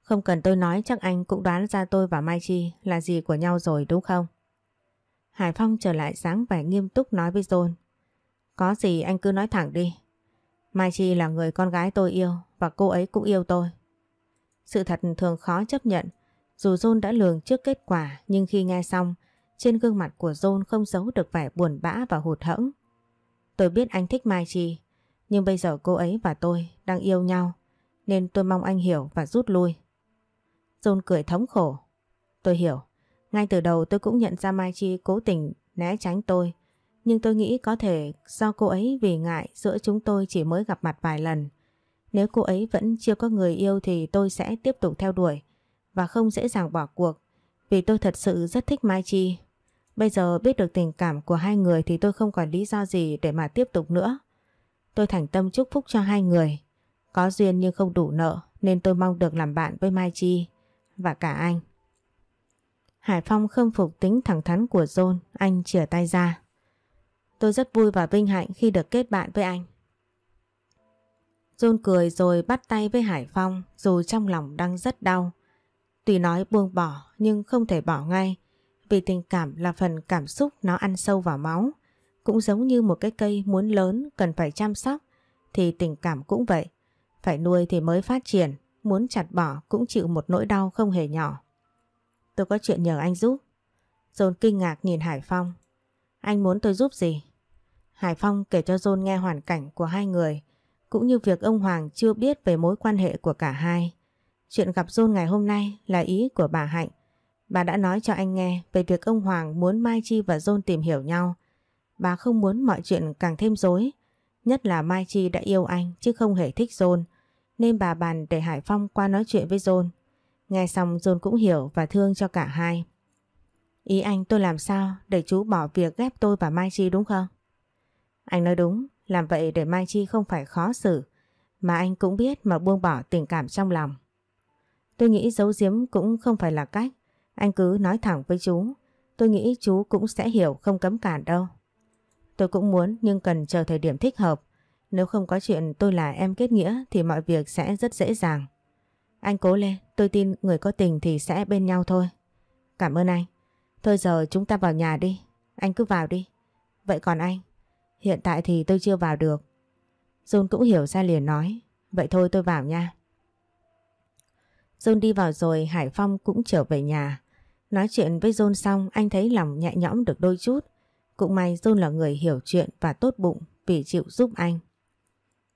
Không cần tôi nói chắc anh cũng đoán ra tôi và Mai Chi là gì của nhau rồi đúng không? Hải Phong trở lại sáng vẻ nghiêm túc nói với John. Có gì anh cứ nói thẳng đi. Mai Chi là người con gái tôi yêu và cô ấy cũng yêu tôi. Sự thật thường khó chấp nhận. Dù John đã lường trước kết quả nhưng khi nghe xong trên gương mặt của John không giấu được vẻ buồn bã và hụt hẫng. Tôi biết anh thích Mai Chi, nhưng bây giờ cô ấy và tôi đang yêu nhau, nên tôi mong anh hiểu và rút lui. John cười thống khổ. Tôi hiểu. Ngay từ đầu tôi cũng nhận ra Mai Chi cố tình né tránh tôi. Nhưng tôi nghĩ có thể do cô ấy vì ngại giữa chúng tôi chỉ mới gặp mặt vài lần. Nếu cô ấy vẫn chưa có người yêu thì tôi sẽ tiếp tục theo đuổi và không dễ dàng bỏ cuộc, vì tôi thật sự rất thích Mai Chi. Bây giờ biết được tình cảm của hai người thì tôi không còn lý do gì để mà tiếp tục nữa. Tôi thành tâm chúc phúc cho hai người. Có duyên nhưng không đủ nợ nên tôi mong được làm bạn với Mai Chi và cả anh. Hải Phong khâm phục tính thẳng thắn của John, anh chìa tay ra. Tôi rất vui và vinh hạnh khi được kết bạn với anh. John cười rồi bắt tay với Hải Phong dù trong lòng đang rất đau. Tuy nói buông bỏ nhưng không thể bỏ ngay vì tình cảm là phần cảm xúc nó ăn sâu vào máu. Cũng giống như một cái cây muốn lớn cần phải chăm sóc thì tình cảm cũng vậy. Phải nuôi thì mới phát triển muốn chặt bỏ cũng chịu một nỗi đau không hề nhỏ. Tôi có chuyện nhờ anh giúp. John kinh ngạc nhìn Hải Phong. Anh muốn tôi giúp gì? Hải Phong kể cho John nghe hoàn cảnh của hai người, cũng như việc ông Hoàng chưa biết về mối quan hệ của cả hai. Chuyện gặp John ngày hôm nay là ý của bà Hạnh. Bà đã nói cho anh nghe về việc ông Hoàng muốn Mai Chi và John tìm hiểu nhau. Bà không muốn mọi chuyện càng thêm rối. Nhất là Mai Chi đã yêu anh chứ không hề thích John nên bà bàn để Hải Phong qua nói chuyện với John. Nghe xong John cũng hiểu và thương cho cả hai. Ý anh tôi làm sao để chú bỏ việc ghép tôi và Mai Chi đúng không? Anh nói đúng, làm vậy để Mai Chi không phải khó xử, mà anh cũng biết mà buông bỏ tình cảm trong lòng. Tôi nghĩ giấu giếm cũng không phải là cách, anh cứ nói thẳng với chú, tôi nghĩ chú cũng sẽ hiểu không cấm cản đâu. Tôi cũng muốn nhưng cần chờ thời điểm thích hợp, nếu không có chuyện tôi là em kết nghĩa thì mọi việc sẽ rất dễ dàng. Anh cố lên, tôi tin người có tình thì sẽ bên nhau thôi. Cảm ơn anh. Thôi giờ chúng ta vào nhà đi. Anh cứ vào đi. Vậy còn anh? Hiện tại thì tôi chưa vào được. John cũng hiểu ra liền nói. Vậy thôi tôi vào nha. John đi vào rồi Hải Phong cũng trở về nhà. Nói chuyện với John xong anh thấy lòng nhẹ nhõm được đôi chút. Cũng may John là người hiểu chuyện và tốt bụng vì chịu giúp anh.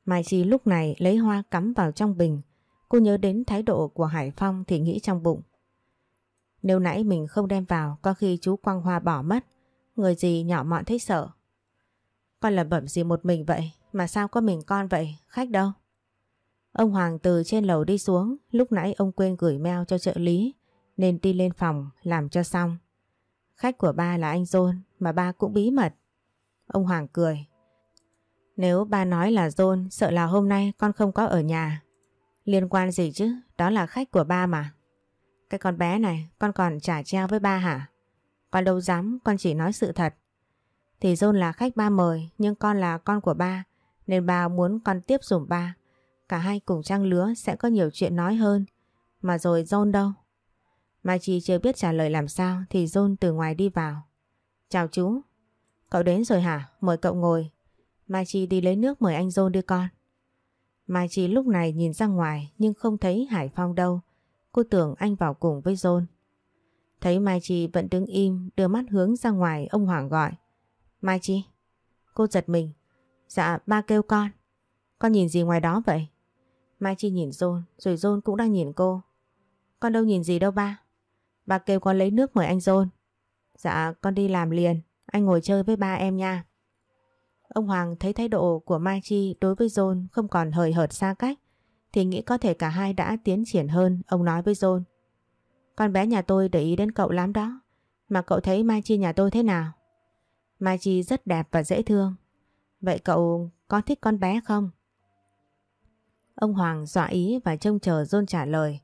Mai Chi lúc này lấy hoa cắm vào trong bình. Cô nhớ đến thái độ của Hải Phong thì nghĩ trong bụng. Nếu nãy mình không đem vào có khi chú Quang Hoa bỏ mất. Người gì nhỏ mọn thấy sợ. Con là bẩm gì một mình vậy mà sao có mình con vậy, khách đâu? Ông Hoàng từ trên lầu đi xuống, lúc nãy ông quên gửi mail cho trợ lý nên đi lên phòng làm cho xong. Khách của ba là anh John mà ba cũng bí mật. Ông Hoàng cười. Nếu ba nói là John sợ là hôm nay con không có ở nhà. Liên quan gì chứ, đó là khách của ba mà. Cái con bé này con còn trả treo với ba hả? Con đâu dám, con chỉ nói sự thật. Thì John là khách ba mời nhưng con là con của ba nên ba muốn con tiếp dùm ba. Cả hai cùng trang lứa sẽ có nhiều chuyện nói hơn. Mà rồi John đâu? Mai Chi chưa biết trả lời làm sao thì John từ ngoài đi vào. Chào chú. Cậu đến rồi hả? Mời cậu ngồi. Mai Chi đi lấy nước mời anh John đưa con. Mai Chi lúc này nhìn ra ngoài nhưng không thấy Hải Phong đâu. Cô tưởng anh vào cùng với John. Thấy Mai Chi vẫn đứng im, đưa mắt hướng ra ngoài, ông Hoàng gọi. Mai Chi. Cô giật mình. Dạ ba kêu con. Con nhìn gì ngoài đó vậy? Mai Chi nhìn John rồi John cũng đang nhìn cô. Con đâu nhìn gì đâu ba. Ba kêu con lấy nước mời anh John. Dạ con đi làm liền. Anh ngồi chơi với ba em nha. Ông Hoàng thấy thái độ của Mai Chi đối với John không còn hời hợt xa cách, thì nghĩ có thể cả hai đã tiến triển hơn. Ông nói với John. Con bé nhà tôi để ý đến cậu lắm đó. Mà cậu thấy Mai Chi nhà tôi thế nào? Mai Chi rất đẹp và dễ thương. Vậy cậu có thích con bé không? Ông Hoàng dọa ý và trông chờ John trả lời.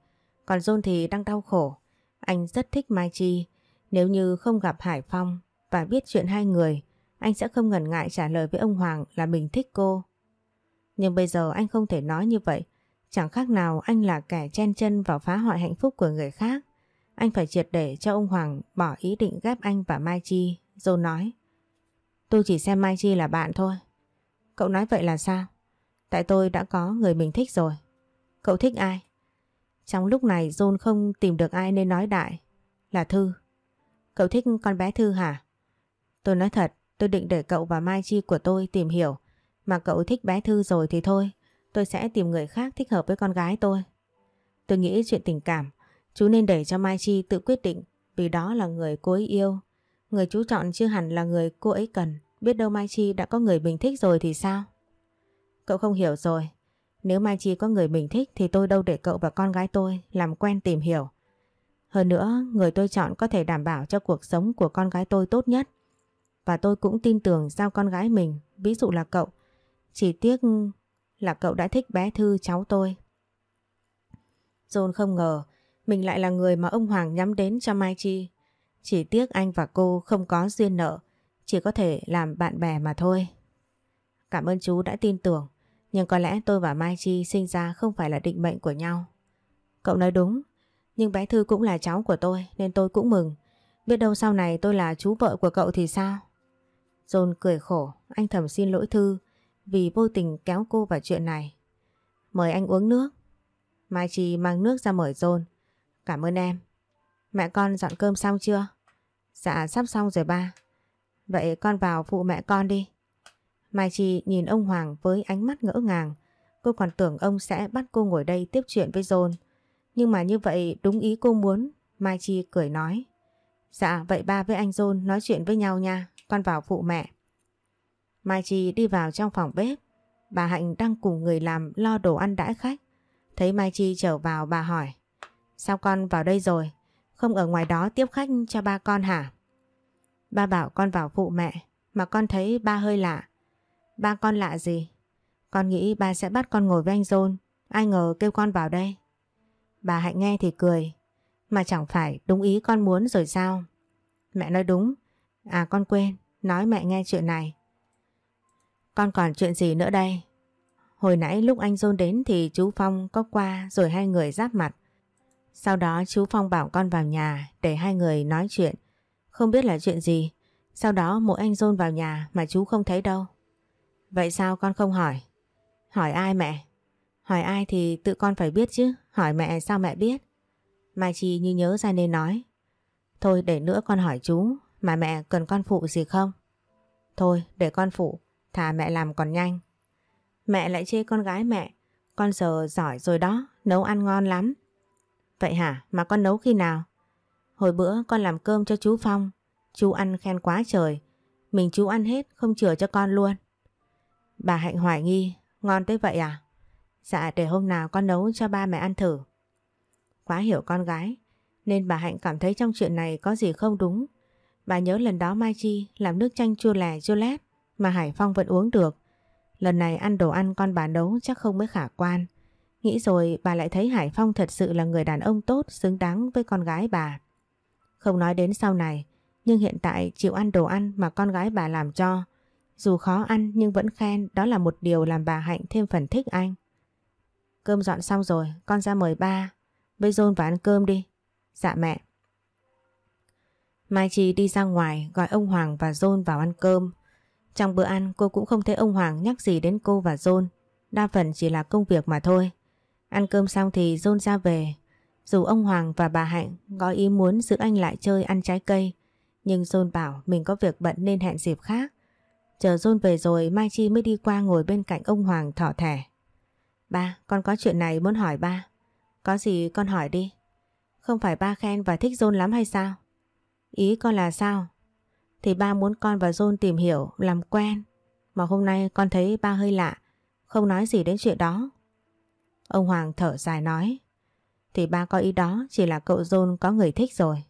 Còn John thì đang đau khổ. Anh rất thích Mai Chi. Nếu như không gặp Hải Phong và biết chuyện hai người, anh sẽ không ngần ngại trả lời với ông Hoàng là mình thích cô. Nhưng bây giờ anh không thể nói như vậy. Chẳng khác nào anh là kẻ chen chân vào phá hoại hạnh phúc của người khác. Anh phải triệt để cho ông Hoàng bỏ ý định ghép anh và Mai Chi. rồi nói. Tôi chỉ xem Mai Chi là bạn thôi. Cậu nói vậy là sao? Tại tôi đã có người mình thích rồi. Cậu thích ai? Trong lúc này John không tìm được ai nên nói đại. Là Thư. Cậu thích con bé Thư hả? Tôi nói thật, tôi định để cậu và Mai Chi của tôi tìm hiểu. Mà cậu thích bé Thư rồi thì thôi. Tôi sẽ tìm người khác thích hợp với con gái tôi. Tôi nghĩ chuyện tình cảm, chú nên để cho Mai Chi tự quyết định vì đó là người cô ấy yêu. Người chú chọn chưa hẳn là người cô ấy cần. Biết đâu Mai Chi đã có người mình thích rồi thì sao? Cậu không hiểu rồi. Nếu Mai Chi có người mình thích thì tôi đâu để cậu và con gái tôi làm quen tìm hiểu. Hơn nữa, người tôi chọn có thể đảm bảo cho cuộc sống của con gái tôi tốt nhất. Và tôi cũng tin tưởng giao con gái mình, ví dụ là cậu. Chỉ tiếc là cậu đã thích bé Thư cháu tôi. John không ngờ mình lại là người mà ông Hoàng nhắm đến cho Mai Chi. Chỉ tiếc anh và cô không có duyên nợ, chỉ có thể làm bạn bè mà thôi. Cảm ơn chú đã tin tưởng, nhưng có lẽ tôi và Mai Chi sinh ra không phải là định mệnh của nhau. Cậu nói đúng, nhưng bé Thư cũng là cháu của tôi nên tôi cũng mừng. Biết đâu sau này tôi là chú vợ của cậu thì sao? John cười khổ, anh thầm xin lỗi Thư vì vô tình kéo cô vào chuyện này. Mời anh uống nước. Mai Chi mang nước ra mời John. Cảm ơn em. Mẹ con dọn cơm xong chưa? Dạ sắp xong rồi ba. Vậy con vào phụ mẹ con đi. Mai Chi nhìn ông Hoàng với ánh mắt ngỡ ngàng. Cô còn tưởng ông sẽ bắt cô ngồi đây tiếp chuyện với John. Nhưng mà như vậy đúng ý cô muốn. Mai Chi cười nói. Dạ vậy ba với anh John nói chuyện với nhau nha. Con vào phụ mẹ. Mai Chi đi vào trong phòng bếp. Bà Hạnh đang cùng người làm lo đồ ăn đãi khách. Thấy Mai Chi trở vào, bà hỏi. Sao con vào đây rồi? Không ở ngoài đó tiếp khách cho ba con hả? Ba bảo con vào phụ mẹ. Mà con thấy ba hơi lạ. Ba con lạ gì? Con nghĩ ba sẽ bắt con ngồi với anh John. Ai ngờ kêu con vào đây. Bà Hạnh nghe thì cười. Mà chẳng phải đúng ý con muốn rồi sao? Mẹ nói đúng. À con quên. Nói mẹ nghe chuyện này. Con còn chuyện gì nữa đây? Hồi nãy lúc anh John đến thì chú Phong có qua rồi hai người giáp mặt. Sau đó chú Phong bảo con vào nhà để hai người nói chuyện. Không biết là chuyện gì. Sau đó mỗi anh John vào nhà mà chú không thấy đâu. Vậy sao con không hỏi? Hỏi ai mẹ? Hỏi ai thì tự con phải biết chứ. Hỏi mẹ sao mẹ biết? Mai Chi như nhớ ra nên nói. Thôi để nữa con hỏi chú. Mà mẹ cần con phụ gì không? Thôi để con phụ. Thà mẹ làm còn nhanh. Mẹ lại chê con gái mẹ. Con giờ giỏi rồi đó. Nấu ăn ngon lắm. Vậy hả? Mà con nấu khi nào? Hồi bữa con làm cơm cho chú Phong, chú ăn khen quá trời. Mình chú ăn hết, không chừa cho con luôn. Bà Hạnh hoài nghi, ngon tới vậy à? Dạ để hôm nào con nấu cho ba mẹ ăn thử. Quá hiểu con gái, nên bà Hạnh cảm thấy trong chuyện này có gì không đúng. Bà nhớ lần đó Mai Chi làm nước chanh chua lè chua lét mà Hải Phong vẫn uống được. Lần này ăn đồ ăn con bà nấu chắc không mới khả quan. Nghĩ rồi bà lại thấy Hải Phong thật sự là người đàn ông tốt xứng đáng với con gái bà. Không nói đến sau này, nhưng hiện tại chịu ăn đồ ăn mà con gái bà làm cho. Dù khó ăn nhưng vẫn khen đó là một điều làm bà Hạnh thêm phần thích anh. Cơm dọn xong rồi, con ra mời ba. Với Dôn vào ăn cơm đi. Dạ mẹ. Mai Chi đi ra ngoài gọi ông Hoàng và Dôn vào ăn cơm. Trong bữa ăn cô cũng không thấy ông Hoàng nhắc gì đến cô và Dôn. Đa phần chỉ là công việc mà thôi. Ăn cơm xong thì Dôn ra về. Dù ông Hoàng và bà Hạnh có ý muốn giữ anh lại chơi ăn trái cây. Nhưng Dôn bảo mình có việc bận nên hẹn dịp khác. Chờ John về rồi Mai Chi mới đi qua ngồi bên cạnh ông Hoàng thỏ thẻ. Ba, con có chuyện này muốn hỏi ba. Có gì con hỏi đi. Không phải ba khen và thích John lắm hay sao? Ý con là sao? Thì ba muốn con và John tìm hiểu, làm quen. Mà hôm nay con thấy ba hơi lạ, không nói gì đến chuyện đó. Ông Hoàng thở dài nói. Thì ba có ý đó chỉ là cậu John có người thích rồi.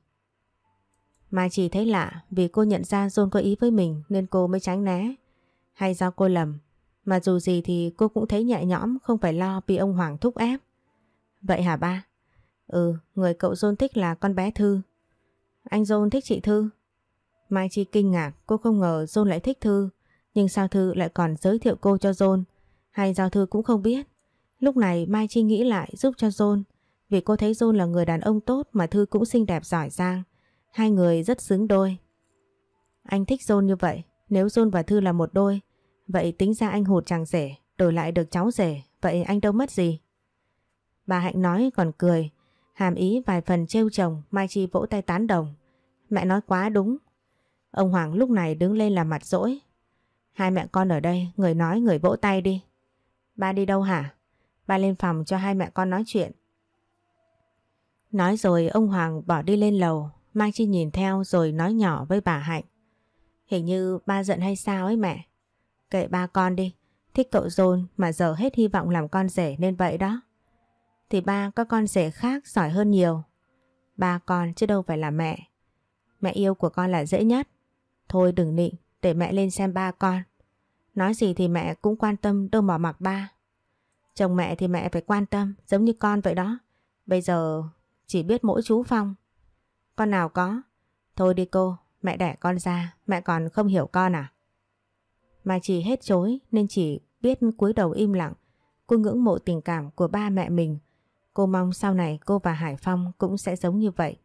Mai chỉ thấy lạ vì cô nhận ra John có ý với mình nên cô mới tránh né. Hay do cô lầm, mà dù gì thì cô cũng thấy nhẹ nhõm không phải lo bị ông Hoàng thúc ép. Vậy hả ba? Ừ, người cậu John thích là con bé Thư. Anh John thích chị Thư. Mai Chi kinh ngạc, cô không ngờ John lại thích Thư. Nhưng sao Thư lại còn giới thiệu cô cho John? Hay giao Thư cũng không biết. Lúc này Mai Chi nghĩ lại giúp cho John. Vì cô thấy John là người đàn ông tốt mà Thư cũng xinh đẹp giỏi giang. Hai người rất xứng đôi. Anh thích Dôn như vậy. Nếu Dôn và Thư là một đôi, vậy tính ra anh hụt chàng rể, đổi lại được cháu rể. Vậy anh đâu mất gì? Bà Hạnh nói còn cười. Hàm ý vài phần trêu chồng, Mai Chi vỗ tay tán đồng. Mẹ nói quá đúng. Ông Hoàng lúc này đứng lên làm mặt dỗi. Hai mẹ con ở đây, người nói người vỗ tay đi. Ba đi đâu hả? Ba lên phòng cho hai mẹ con nói chuyện. Nói rồi ông Hoàng bỏ đi lên lầu, Mai Chi nhìn theo rồi nói nhỏ với bà Hạnh. Hình như ba giận hay sao ấy mẹ? Kệ ba con đi, thích cậu dồn mà giờ hết hy vọng làm con rể nên vậy đó. Thì ba có con rể khác giỏi hơn nhiều. Ba con chứ đâu phải là mẹ. Mẹ yêu của con là dễ nhất. Thôi đừng nịnh, để mẹ lên xem ba con. Nói gì thì mẹ cũng quan tâm đâu mà mặc ba. Chồng mẹ thì mẹ phải quan tâm, giống như con vậy đó. Bây giờ chỉ biết mỗi chú Phong. Con nào có? Thôi đi cô, mẹ đẻ con ra, mẹ còn không hiểu con à? Mà chỉ hết chối nên chỉ biết cúi đầu im lặng. Cô ngưỡng mộ tình cảm của ba mẹ mình. Cô mong sau này cô và Hải Phong cũng sẽ giống như vậy.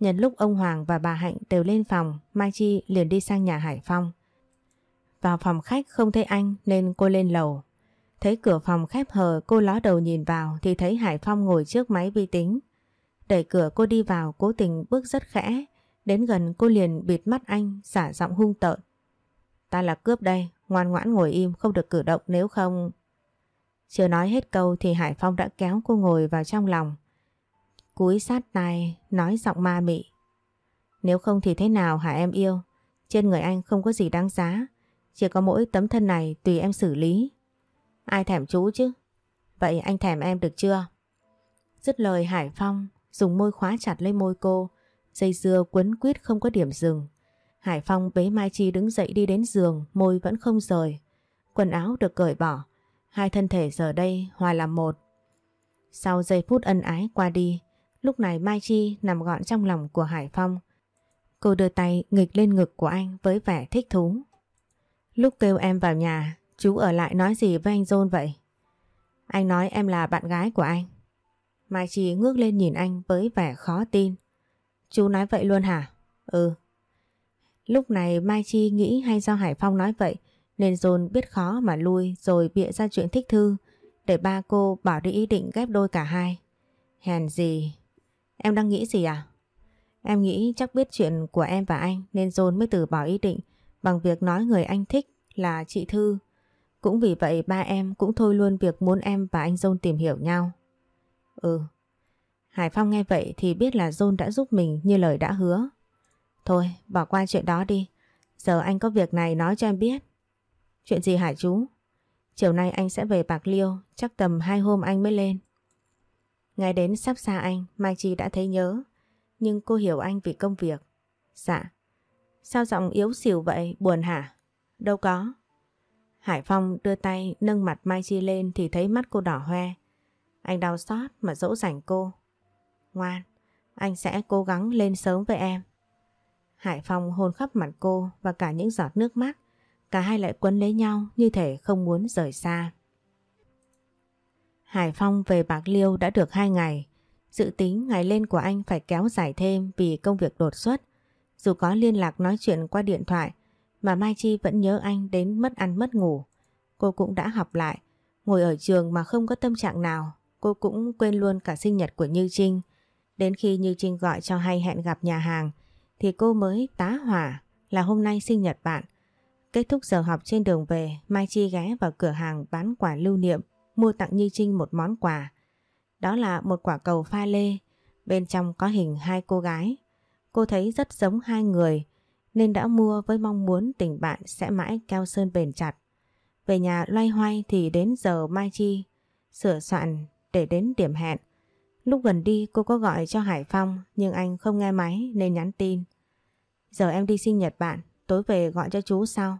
Nhân lúc ông Hoàng và bà Hạnh đều lên phòng, Mai Chi liền đi sang nhà Hải Phong. Vào phòng khách không thấy anh nên cô lên lầu. Thấy cửa phòng khép hờ cô ló đầu nhìn vào thì thấy Hải Phong ngồi trước máy vi tính. Đẩy cửa cô đi vào cố tình bước rất khẽ. Đến gần cô liền bịt mắt anh xả giọng hung tợn. Ta là cướp đây, ngoan ngoãn ngồi im không được cử động nếu không... Chưa nói hết câu thì Hải Phong đã kéo cô ngồi vào trong lòng. Cúi sát tai nói giọng ma mị. Nếu không thì thế nào hả em yêu? Trên người anh không có gì đáng giá. Chỉ có mỗi tấm thân này tùy em xử lý. Ai thèm chú chứ? Vậy anh thèm em được chưa? Dứt lời Hải Phong dùng môi khóa chặt lấy môi cô. Dây dưa quấn quýt không có điểm dừng. Hải Phong bế Mai Chi đứng dậy đi đến giường, môi vẫn không rời. Quần áo được cởi bỏ. Hai thân thể giờ đây hòa làm một. Sau giây phút ân ái qua đi, lúc này Mai Chi nằm gọn trong lòng của Hải Phong. Cô đưa tay nghịch lên ngực của anh với vẻ thích thú. Lúc kêu em vào nhà, chú ở lại nói gì với anh John vậy? Anh nói em là bạn gái của anh. Mai Chi ngước lên nhìn anh với vẻ khó tin. Chú nói vậy luôn hả? Ừ. Lúc này Mai Chi nghĩ hay do Hải Phong nói vậy nên John biết khó mà lui rồi bịa ra chuyện thích thư, để ba cô bỏ đi ý định ghép đôi cả hai. Hèn gì? Em đang nghĩ gì à? Em nghĩ chắc biết chuyện của em và anh nên John mới từ bỏ ý định bằng việc nói người anh thích là chị Thư. Cũng vì vậy ba em cũng thôi luôn việc muốn em và anh John tìm hiểu nhau. Ừ. Hải Phong nghe vậy thì biết là John đã giúp mình như lời đã hứa. Thôi, bỏ qua chuyện đó đi. Giờ anh có việc này nói cho em biết. Chuyện gì hả chú? Chiều nay anh sẽ về Bạc Liêu, chắc tầm hai hôm anh mới lên. Ngay đến sắp xa anh, Mai Chi đã thấy nhớ. Nhưng cô hiểu anh vì công việc. Dạ. Sao giọng yếu xỉu vậy, buồn hả? Đâu có. Hải Phong đưa tay nâng mặt Mai Chi lên thì thấy mắt cô đỏ hoe. Anh đau xót mà dỗ dành cô. Ngoan, anh sẽ cố gắng lên sớm với em. Hải Phong hôn khắp mặt cô và cả những giọt nước mắt. Cả hai lại quấn lấy nhau như thể không muốn rời xa. Hải Phong về Bạc Liêu đã được hai ngày. Dự tính ngày lên của anh phải kéo dài thêm vì công việc đột xuất. Dù có liên lạc nói chuyện qua điện thoại mà Mai Chi vẫn nhớ anh đến mất ăn mất ngủ. Cô cũng đã học lại. Ngồi ở trường mà không có tâm trạng nào. Cô cũng quên luôn cả sinh nhật của Như Trinh. Đến khi Như Trinh gọi cho hay hẹn gặp nhà hàng thì cô mới tá hỏa là hôm nay sinh nhật bạn. Kết thúc giờ học trên đường về, Mai Chi ghé vào cửa hàng bán quà lưu niệm mua tặng Như Trinh một món quà. Đó là một quả cầu pha lê, bên trong có hình hai cô gái. Cô thấy rất giống hai người nên đã mua với mong muốn tình bạn sẽ mãi keo sơn bền chặt. Về nhà loay hoay thì đến giờ Mai Chi sửa soạn để đến điểm hẹn. Lúc gần đi cô có gọi cho Hải Phong nhưng anh không nghe máy nên nhắn tin. Giờ em đi sinh nhật bạn, tối về gọi cho chú sau.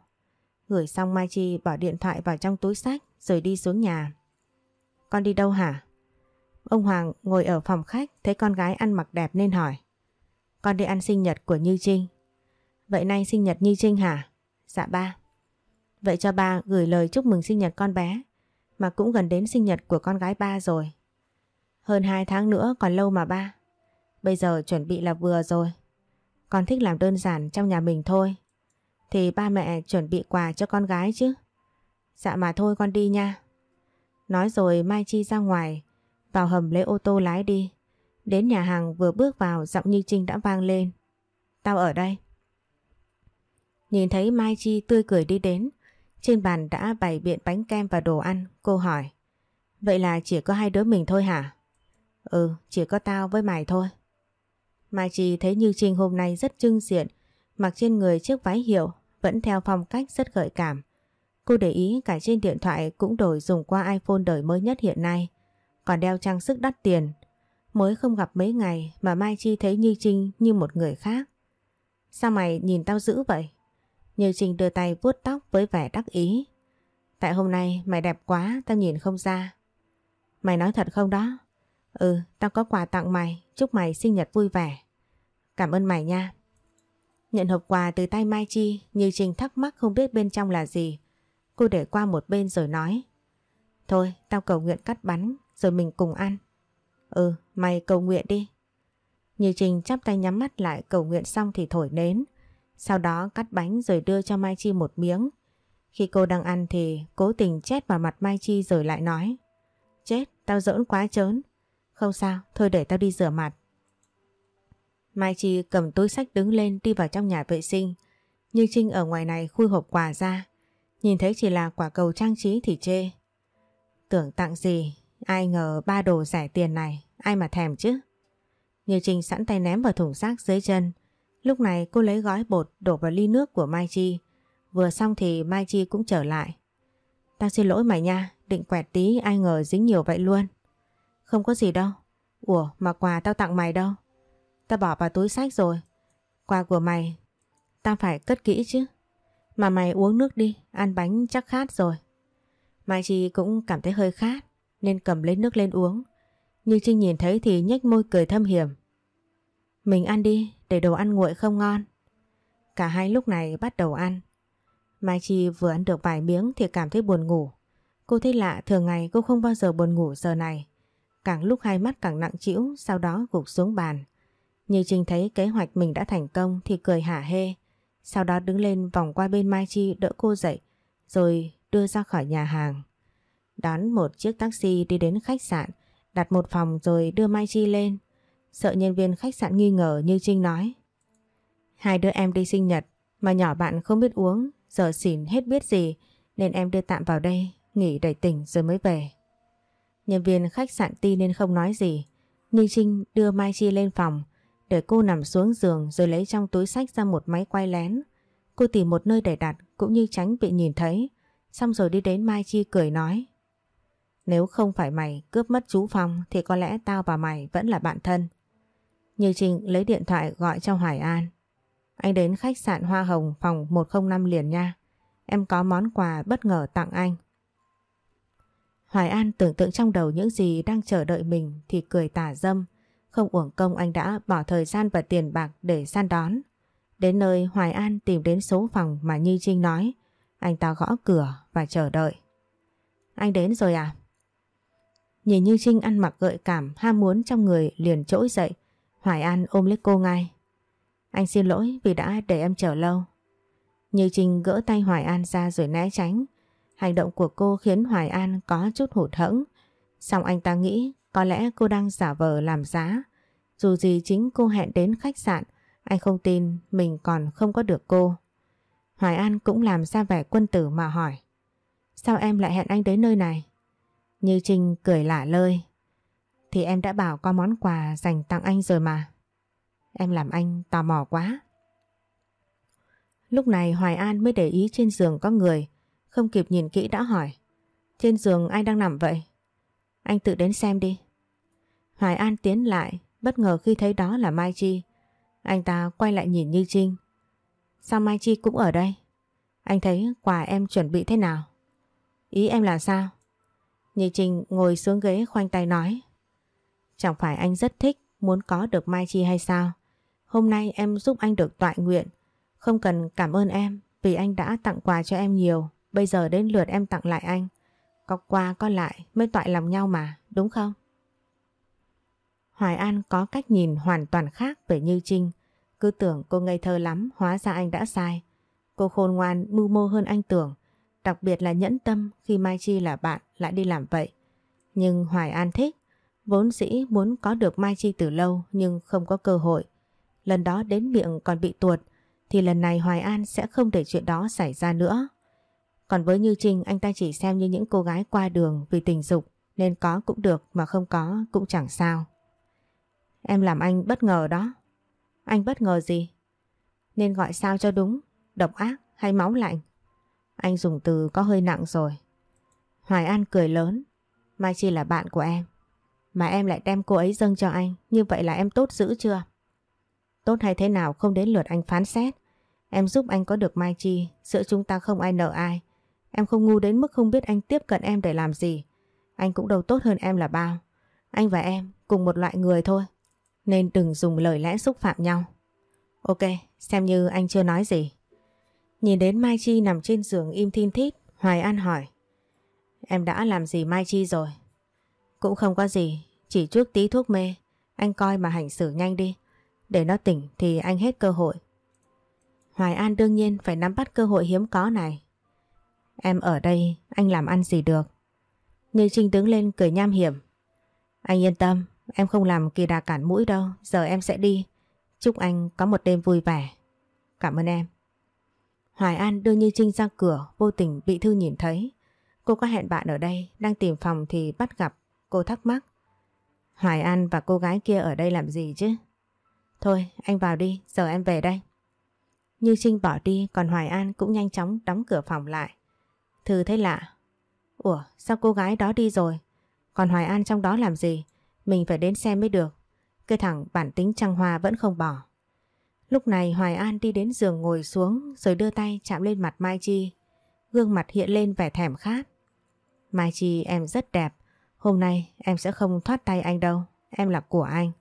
Gửi xong Mai Chi bỏ điện thoại vào trong túi sách rồi đi xuống nhà. Con đi đâu hả? Ông Hoàng ngồi ở phòng khách thấy con gái ăn mặc đẹp nên hỏi. Con đi ăn sinh nhật của Như Trinh. Vậy nay sinh nhật Như Trinh hả? Dạ ba. Vậy cho ba gửi lời chúc mừng sinh nhật con bé. Mà cũng gần đến sinh nhật của con gái ba rồi. Hơn hai tháng nữa còn lâu mà ba. Bây giờ chuẩn bị là vừa rồi. Con thích làm đơn giản trong nhà mình thôi. Thì ba mẹ chuẩn bị quà cho con gái chứ. Dạ mà thôi con đi nha. Nói rồi Mai Chi ra ngoài, vào hầm lấy ô tô lái đi. Đến nhà hàng vừa bước vào giọng Như Trinh đã vang lên. Tao ở đây. Nhìn thấy Mai Chi tươi cười đi đến, trên bàn đã bày biện bánh kem và đồ ăn, cô hỏi. Vậy là chỉ có hai đứa mình thôi hả? Ừ, chỉ có tao với mày thôi. Mai Chi thấy Như Trinh hôm nay rất trưng diện, mặc trên người chiếc váy hiệu, vẫn theo phong cách rất gợi cảm. Cô để ý cả trên điện thoại cũng đổi dùng qua iPhone đời mới nhất hiện nay, còn đeo trang sức đắt tiền. Mới không gặp mấy ngày mà Mai Chi thấy Như Trinh như một người khác. Sao mày nhìn tao dữ vậy? Như Trinh đưa tay vuốt tóc với vẻ đắc ý. Tại hôm nay mày đẹp quá tao nhìn không ra. Mày nói thật không đó? Ừ, tao có quà tặng mày, chúc mày sinh nhật vui vẻ. Cảm ơn mày nha. Nhận hộp quà từ tay Mai Chi, Như Trinh thắc mắc không biết bên trong là gì. Cô để qua một bên rồi nói. Thôi, tao cầu nguyện cắt bắn, rồi mình cùng ăn. Ừ, mày cầu nguyện đi. Như Trinh chắp tay nhắm mắt lại cầu nguyện xong thì thổi nến. Sau đó cắt bánh rồi đưa cho Mai Chi một miếng. Khi cô đang ăn thì cố tình chét vào mặt Mai Chi rồi lại nói. Chết, tao giỡn quá trớn. Không sao, thôi để tao đi rửa mặt. Mai Chi cầm túi sách đứng lên đi vào trong nhà vệ sinh. Như Trinh ở ngoài này khui hộp quà ra. Nhìn thấy chỉ là quả cầu trang trí thì chê. Tưởng tặng gì, ai ngờ ba đồ rẻ tiền này, ai mà thèm chứ. Như Trinh sẵn tay ném vào thùng rác dưới chân. Lúc này cô lấy gói bột đổ vào ly nước của Mai Chi. Vừa xong thì Mai Chi cũng trở lại. Tao xin lỗi mày nha, định quẹt tí ai ngờ dính nhiều vậy luôn. Không có gì đâu. Ủa mà quà tao tặng mày đâu? Tao bỏ vào túi sách rồi. Quà của mày, tao phải cất kỹ chứ. Mà mày uống nước đi, ăn bánh chắc khát rồi. Mai Chi cũng cảm thấy hơi khát, nên cầm lấy nước lên uống. Nhưng Trinh nhìn thấy thì nhếch môi cười thâm hiểm. Mình ăn đi, để đồ ăn nguội không ngon. Cả hai lúc này bắt đầu ăn. Mai Chi vừa ăn được vài miếng thì cảm thấy buồn ngủ. Cô thấy lạ thường ngày cô không bao giờ buồn ngủ giờ này. Càng lúc hai mắt càng nặng trĩu sau đó gục xuống bàn. Như Trinh thấy kế hoạch mình đã thành công thì cười hả hê. Sau đó đứng lên vòng qua bên Mai Chi đỡ cô dậy rồi đưa ra khỏi nhà hàng. Đón một chiếc taxi đi đến khách sạn, đặt một phòng rồi đưa Mai Chi lên. Sợ nhân viên khách sạn nghi ngờ như Trinh nói. Hai đứa em đi sinh nhật mà nhỏ bạn không biết uống, giờ xỉn hết biết gì nên em đưa tạm vào đây, nghỉ đầy tỉnh rồi mới về. Nhân viên khách sạn ti nên không nói gì. nhưng Trinh đưa Mai Chi lên phòng để cô nằm xuống giường rồi lấy trong túi sách ra một máy quay lén. Cô tìm một nơi để đặt cũng như tránh bị nhìn thấy. Xong rồi đi đến Mai Chi cười nói. Nếu không phải mày cướp mất chú Phong thì có lẽ tao và mày vẫn là bạn thân. Như Trinh lấy điện thoại gọi cho Hoài An. Anh đến khách sạn Hoa Hồng phòng 105 liền nha. Em có món quà bất ngờ tặng anh. Hoài An tưởng tượng trong đầu những gì đang chờ đợi mình thì cười tả dâm. Không uổng công anh đã bỏ thời gian và tiền bạc để săn đón. Đến nơi Hoài An tìm đến số phòng mà Như Trinh nói. Anh ta gõ cửa và chờ đợi. Anh đến rồi à? Nhìn Như Trinh ăn mặc gợi cảm, ham muốn trong người liền trỗi dậy. Hoài An ôm lấy cô ngay. Anh xin lỗi vì đã để em chờ lâu. Như Trinh gỡ tay Hoài An ra rồi né tránh. Hành động của cô khiến Hoài An có chút hụt hẫng. Xong anh ta nghĩ có lẽ cô đang giả vờ làm giá. Dù gì chính cô hẹn đến khách sạn, anh không tin mình còn không có được cô. Hoài An cũng làm ra vẻ quân tử mà hỏi. Sao em lại hẹn anh đến nơi này? Như Trinh cười lả lơi. Thì em đã bảo có món quà dành tặng anh rồi mà. Em làm anh tò mò quá. Lúc này Hoài An mới để ý trên giường có người, không kịp nhìn kỹ đã hỏi. Trên giường ai đang nằm vậy? Anh tự đến xem đi. Hoài An tiến lại, bất ngờ khi thấy đó là Mai Chi. Anh ta quay lại nhìn Như Trinh. Sao Mai Chi cũng ở đây? Anh thấy quà em chuẩn bị thế nào? Ý em là sao? Như Trinh ngồi xuống ghế khoanh tay nói. Chẳng phải anh rất thích muốn có được Mai Chi hay sao? Hôm nay em giúp anh được tọa nguyện. Không cần cảm ơn em vì anh đã tặng quà cho em nhiều. Bây giờ đến lượt em tặng lại anh. Có qua có lại mới tọa lòng nhau mà, đúng không? Hoài An có cách nhìn hoàn toàn khác về Như Trinh. Cứ tưởng cô ngây thơ lắm, hóa ra anh đã sai. Cô khôn ngoan, mưu mô hơn anh tưởng. Đặc biệt là nhẫn tâm khi Mai Chi là bạn lại đi làm vậy. Nhưng Hoài An thích. Vốn dĩ muốn có được Mai Chi từ lâu nhưng không có cơ hội. Lần đó đến miệng còn bị tuột thì lần này Hoài An sẽ không để chuyện đó xảy ra nữa. Còn với Như Trinh anh ta chỉ xem như những cô gái qua đường vì tình dục nên có cũng được mà không có cũng chẳng sao. Em làm anh bất ngờ đó. Anh bất ngờ gì? Nên gọi sao cho đúng, độc ác hay máu lạnh? Anh dùng từ có hơi nặng rồi. Hoài An cười lớn. Mai Chi là bạn của em. Mà em lại đem cô ấy dâng cho anh. Như vậy là em tốt dữ chưa? Tốt hay thế nào không đến lượt anh phán xét. Em giúp anh có được Mai Chi. Giữa chúng ta không ai nợ ai. Em không ngu đến mức không biết anh tiếp cận em để làm gì. Anh cũng đâu tốt hơn em là bao. Anh và em cùng một loại người thôi. Nên đừng dùng lời lẽ xúc phạm nhau. Ok, xem như anh chưa nói gì. Nhìn đến Mai Chi nằm trên giường im thiên thít, Hoài An hỏi. Em đã làm gì Mai Chi rồi? Cũng không có gì, chỉ chút tí thuốc mê. Anh coi mà hành xử nhanh đi. Để nó tỉnh thì anh hết cơ hội. Hoài An đương nhiên phải nắm bắt cơ hội hiếm có này. Em ở đây, anh làm ăn gì được? Như Trinh đứng lên cười nham hiểm. Anh yên tâm, em không làm kỳ đà cản mũi đâu, giờ em sẽ đi. Chúc anh có một đêm vui vẻ. Cảm ơn em. Hoài An đưa Như Trinh ra cửa, vô tình bị Thư nhìn thấy. Cô có hẹn bạn ở đây, đang tìm phòng thì bắt gặp. Cô thắc mắc. Hoài An và cô gái kia ở đây làm gì chứ? Thôi, anh vào đi, giờ em về đây. Như Trinh bỏ đi, còn Hoài An cũng nhanh chóng đóng cửa phòng lại. Thư thấy lạ. Ủa, sao cô gái đó đi rồi? Còn Hoài An trong đó làm gì? Mình phải đến xem mới được. Cái thằng bản tính trăng hoa vẫn không bỏ. Lúc này Hoài An đi đến giường ngồi xuống rồi đưa tay chạm lên mặt Mai Chi. Gương mặt hiện lên vẻ thèm khát. Mai Chi em rất đẹp. Hôm nay em sẽ không thoát tay anh đâu. Em là của anh.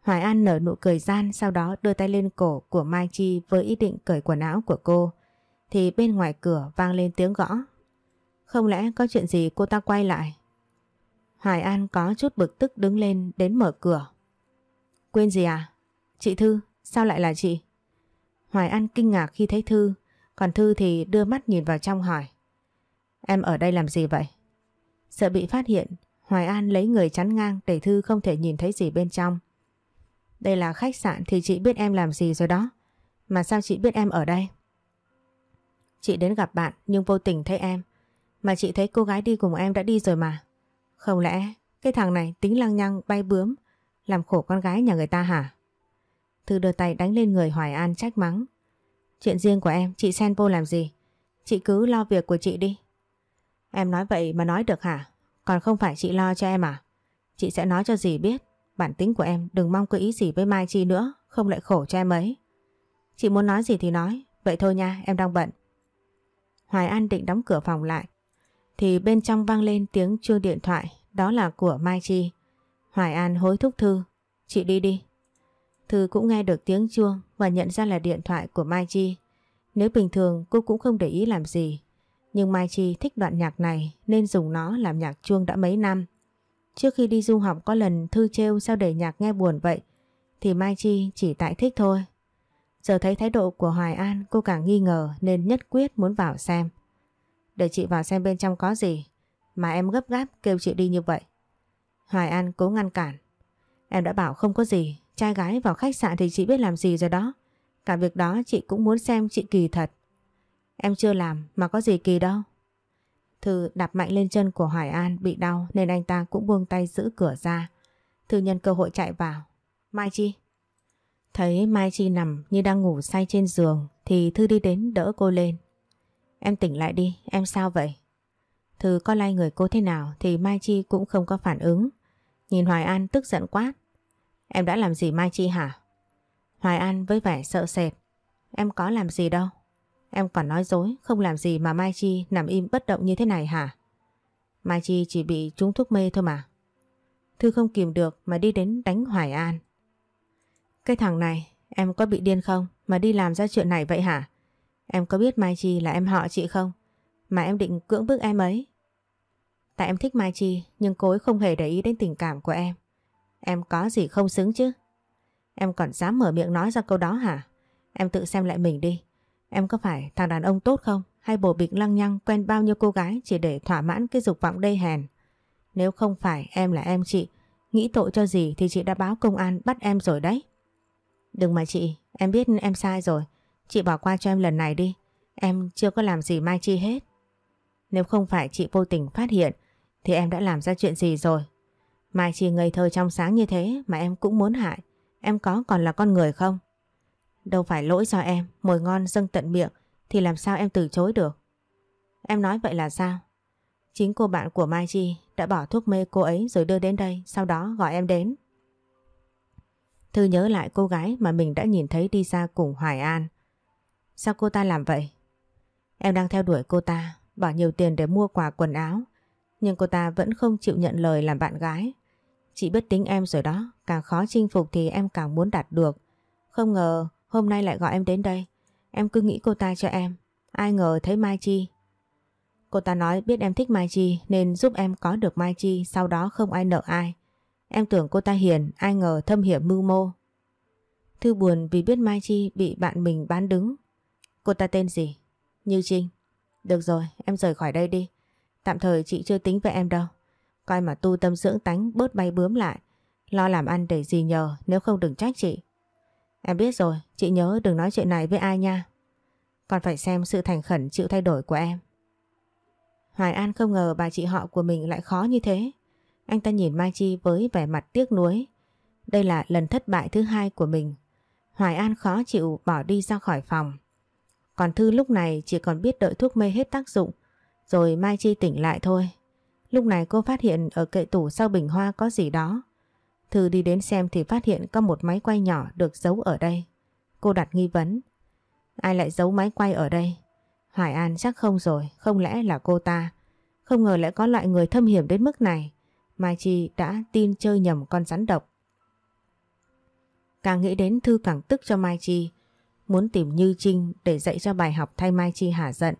Hoài An nở nụ cười gian sau đó đưa tay lên cổ của Mai Chi với ý định cởi quần áo của cô. Thì bên ngoài cửa vang lên tiếng gõ. Không lẽ có chuyện gì cô ta quay lại? Hoài An có chút bực tức đứng lên đến mở cửa. Quên gì à? Chị Thư, sao lại là chị? Hoài An kinh ngạc khi thấy Thư, còn Thư thì đưa mắt nhìn vào trong hỏi. Em ở đây làm gì vậy? Sợ bị phát hiện, Hoài An lấy người chắn ngang để Thư không thể nhìn thấy gì bên trong. Đây là khách sạn thì chị biết em làm gì rồi đó. Mà sao chị biết em ở đây? Chị đến gặp bạn nhưng vô tình thấy em. Mà chị thấy cô gái đi cùng em đã đi rồi mà. Không lẽ cái thằng này tính lăng nhăng bay bướm Làm khổ con gái nhà người ta hả? Thư đưa tay đánh lên người Hoài An trách mắng. Chuyện riêng của em, chị xen vô làm gì? Chị cứ lo việc của chị đi. Em nói vậy mà nói được hả? Còn không phải chị lo cho em à? Chị sẽ nói cho dì biết. Bản tính của em đừng mong có ý gì với Mai Chi nữa, không lại khổ cho em ấy. Chị muốn nói gì thì nói, vậy thôi nha, em đang bận. Hoài An định đóng cửa phòng lại, thì bên trong vang lên tiếng chuông điện thoại, đó là của Mai Chi. Hoài An hối thúc Thư, chị đi đi. Thư cũng nghe được tiếng chuông và nhận ra là điện thoại của Mai Chi. Nếu bình thường cô cũng không để ý làm gì, nhưng Mai Chi thích đoạn nhạc này nên dùng nó làm nhạc chuông đã mấy năm. Trước khi đi du học có lần Thư trêu sao để nhạc nghe buồn vậy thì Mai Chi chỉ tại thích thôi. Giờ thấy thái độ của Hoài An cô càng nghi ngờ nên nhất quyết muốn vào xem. Để chị vào xem bên trong có gì mà em gấp gáp kêu chị đi như vậy. Hoài An cố ngăn cản. Em đã bảo không có gì, trai gái vào khách sạn thì chị biết làm gì rồi đó. Cả việc đó chị cũng muốn xem chị kỳ thật. Em chưa làm mà có gì kỳ đâu. Thư đạp mạnh lên chân của Hoài An bị đau nên anh ta cũng buông tay giữ cửa ra. Thư nhân cơ hội chạy vào. Mai Chi. Thấy Mai Chi nằm như đang ngủ say trên giường thì Thư đi đến đỡ cô lên. Em tỉnh lại đi, em sao vậy? Thư có lay người cô thế nào thì Mai Chi cũng không có phản ứng. Nhìn Hoài An tức giận quát. Em đã làm gì Mai Chi hả? Hoài An với vẻ sợ sệt. Em có làm gì đâu. Em còn nói dối, không làm gì mà Mai Chi nằm im bất động như thế này hả? Mai Chi chỉ bị trúng thuốc mê thôi mà. Thư không kìm được mà đi đến đánh Hoài An. Cái thằng này, em có bị điên không mà đi làm ra chuyện này vậy hả? Em có biết Mai Chi là em họ chị không? Mà em định cưỡng bức em ấy. Tại em thích Mai Chi nhưng cô ấy không hề để ý đến tình cảm của em. Em có gì không xứng chứ? Em còn dám mở miệng nói ra câu đó hả? Em tự xem lại mình đi. Em có phải thằng đàn ông tốt không? Hay bổ bịch lăng nhăng quen bao nhiêu cô gái chỉ để thỏa mãn cái dục vọng đê hèn? Nếu không phải em là em chị, nghĩ tội cho gì thì chị đã báo công an bắt em rồi đấy. Đừng mà chị, em biết em sai rồi. Chị bỏ qua cho em lần này đi. Em chưa có làm gì Mai Chi hết. Nếu không phải chị vô tình phát hiện thì em đã làm ra chuyện gì rồi. Mai Chi ngây thơ trong sáng như thế mà em cũng muốn hại. Em có còn là con người không? Đâu phải lỗi do em, mồi ngon dâng tận miệng thì làm sao em từ chối được. Em nói vậy là sao? Chính cô bạn của Mai Chi đã bỏ thuốc mê cô ấy rồi đưa đến đây, sau đó gọi em đến. Thư nhớ lại cô gái mà mình đã nhìn thấy đi ra cùng Hoài An. Sao cô ta làm vậy? Em đang theo đuổi cô ta, bỏ nhiều tiền để mua quà quần áo, nhưng cô ta vẫn không chịu nhận lời làm bạn gái. Chị biết tính em rồi đó, càng khó chinh phục thì em càng muốn đạt được. Không ngờ hôm nay lại gọi em đến đây. Em cứ nghĩ cô ta cho em. Ai ngờ thấy Mai Chi. Cô ta nói biết em thích Mai Chi nên giúp em có được Mai Chi sau đó không ai nợ ai. Em tưởng cô ta hiền, ai ngờ thâm hiểm mưu mô. Thư buồn vì biết Mai Chi bị bạn mình bán đứng. Cô ta tên gì? Như Trinh. Được rồi, em rời khỏi đây đi. Tạm thời chị chưa tính với em đâu. Coi mà tu tâm dưỡng tánh bớt bay bướm lại. Lo làm ăn để gì nhờ nếu không đừng trách chị. Em biết rồi, chị nhớ đừng nói chuyện này với ai nha. Còn phải xem sự thành khẩn chịu thay đổi của em. Hoài An không ngờ bà chị họ của mình lại khó như thế. Anh ta nhìn Mai Chi với vẻ mặt tiếc nuối. Đây là lần thất bại thứ hai của mình. Hoài An khó chịu bỏ đi ra khỏi phòng. Còn Thư lúc này chỉ còn biết đợi thuốc mê hết tác dụng. Rồi Mai Chi tỉnh lại thôi. Lúc này cô phát hiện ở kệ tủ sau bình hoa có gì đó. Thư đi đến xem thì phát hiện có một máy quay nhỏ được giấu ở đây. Cô đặt nghi vấn. Ai lại giấu máy quay ở đây? Hoài An chắc không rồi, không lẽ là cô ta. Không ngờ lại có loại người thâm hiểm đến mức này. Mai Chi đã tin chơi nhầm con rắn độc. Càng nghĩ đến Thư càng tức cho Mai Chi. Muốn tìm Như Trinh để dạy cho bài học thay Mai Chi hả giận.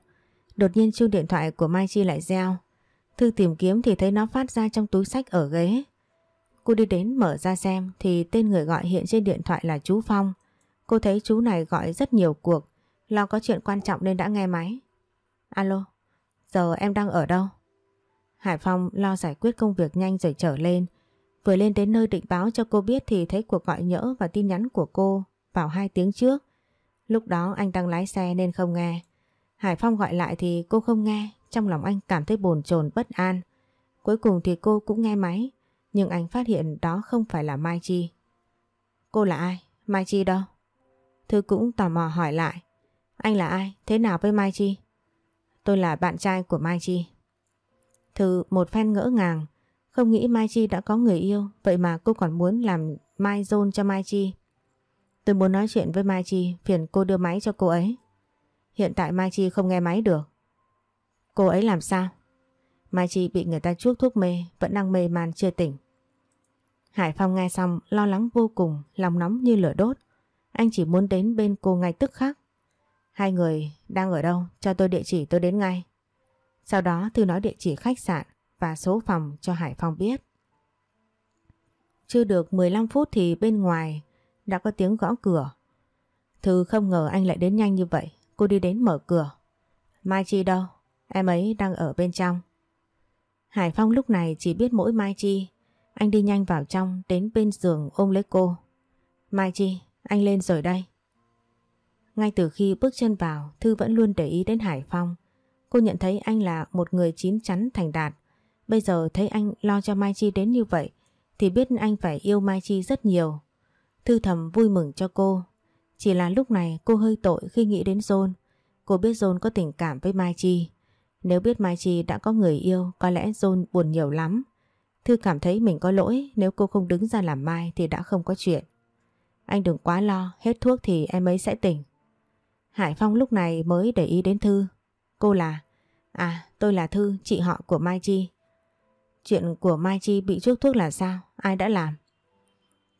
Đột nhiên chuông điện thoại của Mai Chi lại reo. Thư tìm kiếm thì thấy nó phát ra trong túi sách ở ghế. Cô đi đến mở ra xem thì tên người gọi hiện trên điện thoại là chú Phong. Cô thấy chú này gọi rất nhiều cuộc, lo có chuyện quan trọng nên đã nghe máy. Alo, giờ em đang ở đâu? Hải Phong lo giải quyết công việc nhanh rồi trở lên. Vừa lên đến nơi định báo cho cô biết thì thấy cuộc gọi nhỡ và tin nhắn của cô vào hai tiếng trước. Lúc đó anh đang lái xe nên không nghe. Hải Phong gọi lại thì cô không nghe, trong lòng anh cảm thấy bồn chồn bất an. Cuối cùng thì cô cũng nghe máy, nhưng anh phát hiện đó không phải là Mai Chi. Cô là ai? Mai Chi đâu? Thư cũng tò mò hỏi lại. Anh là ai? Thế nào với Mai Chi? Tôi là bạn trai của Mai Chi. Thư một phen ngỡ ngàng. Không nghĩ Mai Chi đã có người yêu. Vậy mà cô còn muốn làm Mai Zone cho Mai Chi. Tôi muốn nói chuyện với Mai Chi. Phiền cô đưa máy cho cô ấy. Hiện tại Mai Chi không nghe máy được. Cô ấy làm sao? Mai Chi bị người ta chuốc thuốc mê, vẫn đang mê man chưa tỉnh. Hải Phong nghe xong lo lắng vô cùng, lòng nóng như lửa đốt. Anh chỉ muốn đến bên cô ngay tức khắc. Hai người đang ở đâu? Cho tôi địa chỉ tôi đến ngay. Sau đó Thư nói địa chỉ khách sạn và số phòng cho Hải Phong biết. Chưa được 15 phút thì bên ngoài đã có tiếng gõ cửa. Thư không ngờ anh lại đến nhanh như vậy. Cô đi đến mở cửa. Mai Chi đâu? Em ấy đang ở bên trong. Hải Phong lúc này chỉ biết mỗi Mai Chi. Anh đi nhanh vào trong đến bên giường ôm lấy cô. Mai Chi, anh lên rồi đây. Ngay từ khi bước chân vào, Thư vẫn luôn để ý đến Hải Phong. Cô nhận thấy anh là một người chín chắn thành đạt. Bây giờ thấy anh lo cho Mai Chi đến như vậy, thì biết anh phải yêu Mai Chi rất nhiều. Thư thầm vui mừng cho cô. Chỉ là lúc này cô hơi tội khi nghĩ đến John. Cô biết John có tình cảm với Mai Chi. Nếu biết Mai Chi đã có người yêu, có lẽ John buồn nhiều lắm. Thư cảm thấy mình có lỗi, nếu cô không đứng ra làm Mai thì đã không có chuyện. Anh đừng quá lo, hết thuốc thì em ấy sẽ tỉnh. Hải Phong lúc này mới để ý đến Thư. Cô là... À, tôi là Thư, chị họ của Mai Chi. Chuyện của Mai Chi bị chuốc thuốc là sao? Ai đã làm?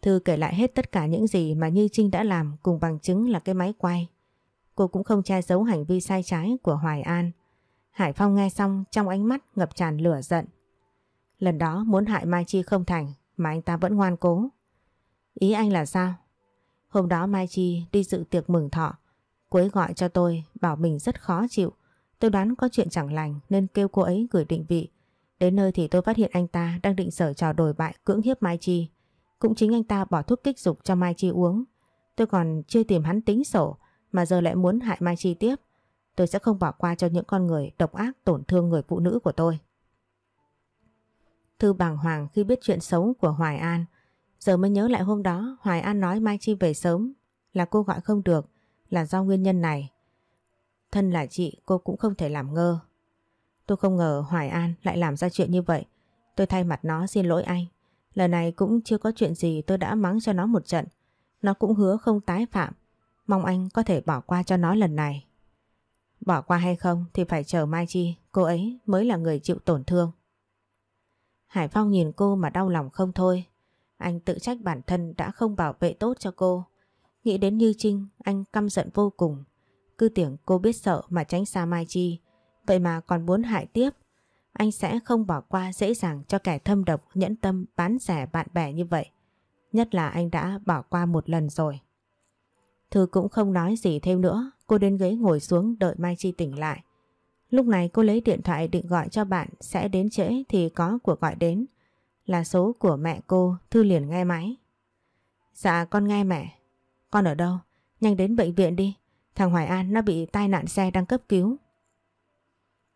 Thư kể lại hết tất cả những gì mà Như Trinh đã làm cùng bằng chứng là cái máy quay. Cô cũng không che giấu hành vi sai trái của Hoài An. Hải Phong nghe xong trong ánh mắt ngập tràn lửa giận. Lần đó muốn hại Mai Chi không thành, mà anh ta vẫn ngoan cố. Ý anh là sao? Hôm đó Mai Chi đi dự tiệc mừng thọ. Cô ấy gọi cho tôi, bảo mình rất khó chịu. Tôi đoán có chuyện chẳng lành, nên kêu cô ấy gửi định vị. Đến nơi thì tôi phát hiện anh ta đang định sở trò đổi bại cưỡng hiếp Mai Chi. Cũng chính anh ta bỏ thuốc kích dục cho Mai Chi uống. Tôi còn chưa tìm hắn tính sổ, mà giờ lại muốn hại Mai Chi tiếp. Tôi sẽ không bỏ qua cho những con người độc ác tổn thương người phụ nữ của tôi. Thư bàng hoàng khi biết chuyện xấu của Hoài An. Giờ mới nhớ lại hôm đó Hoài An nói Mai Chi về sớm là cô gọi không được là do nguyên nhân này. Thân là chị cô cũng không thể làm ngơ. Tôi không ngờ Hoài An lại làm ra chuyện như vậy. Tôi thay mặt nó xin lỗi anh. Lần này cũng chưa có chuyện gì tôi đã mắng cho nó một trận. Nó cũng hứa không tái phạm. Mong anh có thể bỏ qua cho nó lần này. Bỏ qua hay không thì phải chờ Mai Chi, cô ấy mới là người chịu tổn thương. Hải Phong nhìn cô mà đau lòng không thôi. Anh tự trách bản thân đã không bảo vệ tốt cho cô. Nghĩ đến Như Trinh, anh căm giận vô cùng. Cứ tưởng cô biết sợ mà tránh xa Mai Chi. Vậy mà còn muốn hại tiếp. Anh sẽ không bỏ qua dễ dàng cho kẻ thâm độc nhẫn tâm bán rẻ bạn bè như vậy. Nhất là anh đã bỏ qua một lần rồi. Thư cũng không nói gì thêm nữa. Cô đến ghế ngồi xuống đợi Mai Chi tỉnh lại. Lúc này cô lấy điện thoại định gọi cho bạn sẽ đến trễ thì có cuộc gọi đến. Là số của mẹ cô, Thư liền nghe máy. Dạ con nghe mẹ. Con ở đâu? Nhanh đến bệnh viện đi. Thằng Hoài An nó bị tai nạn xe đang cấp cứu.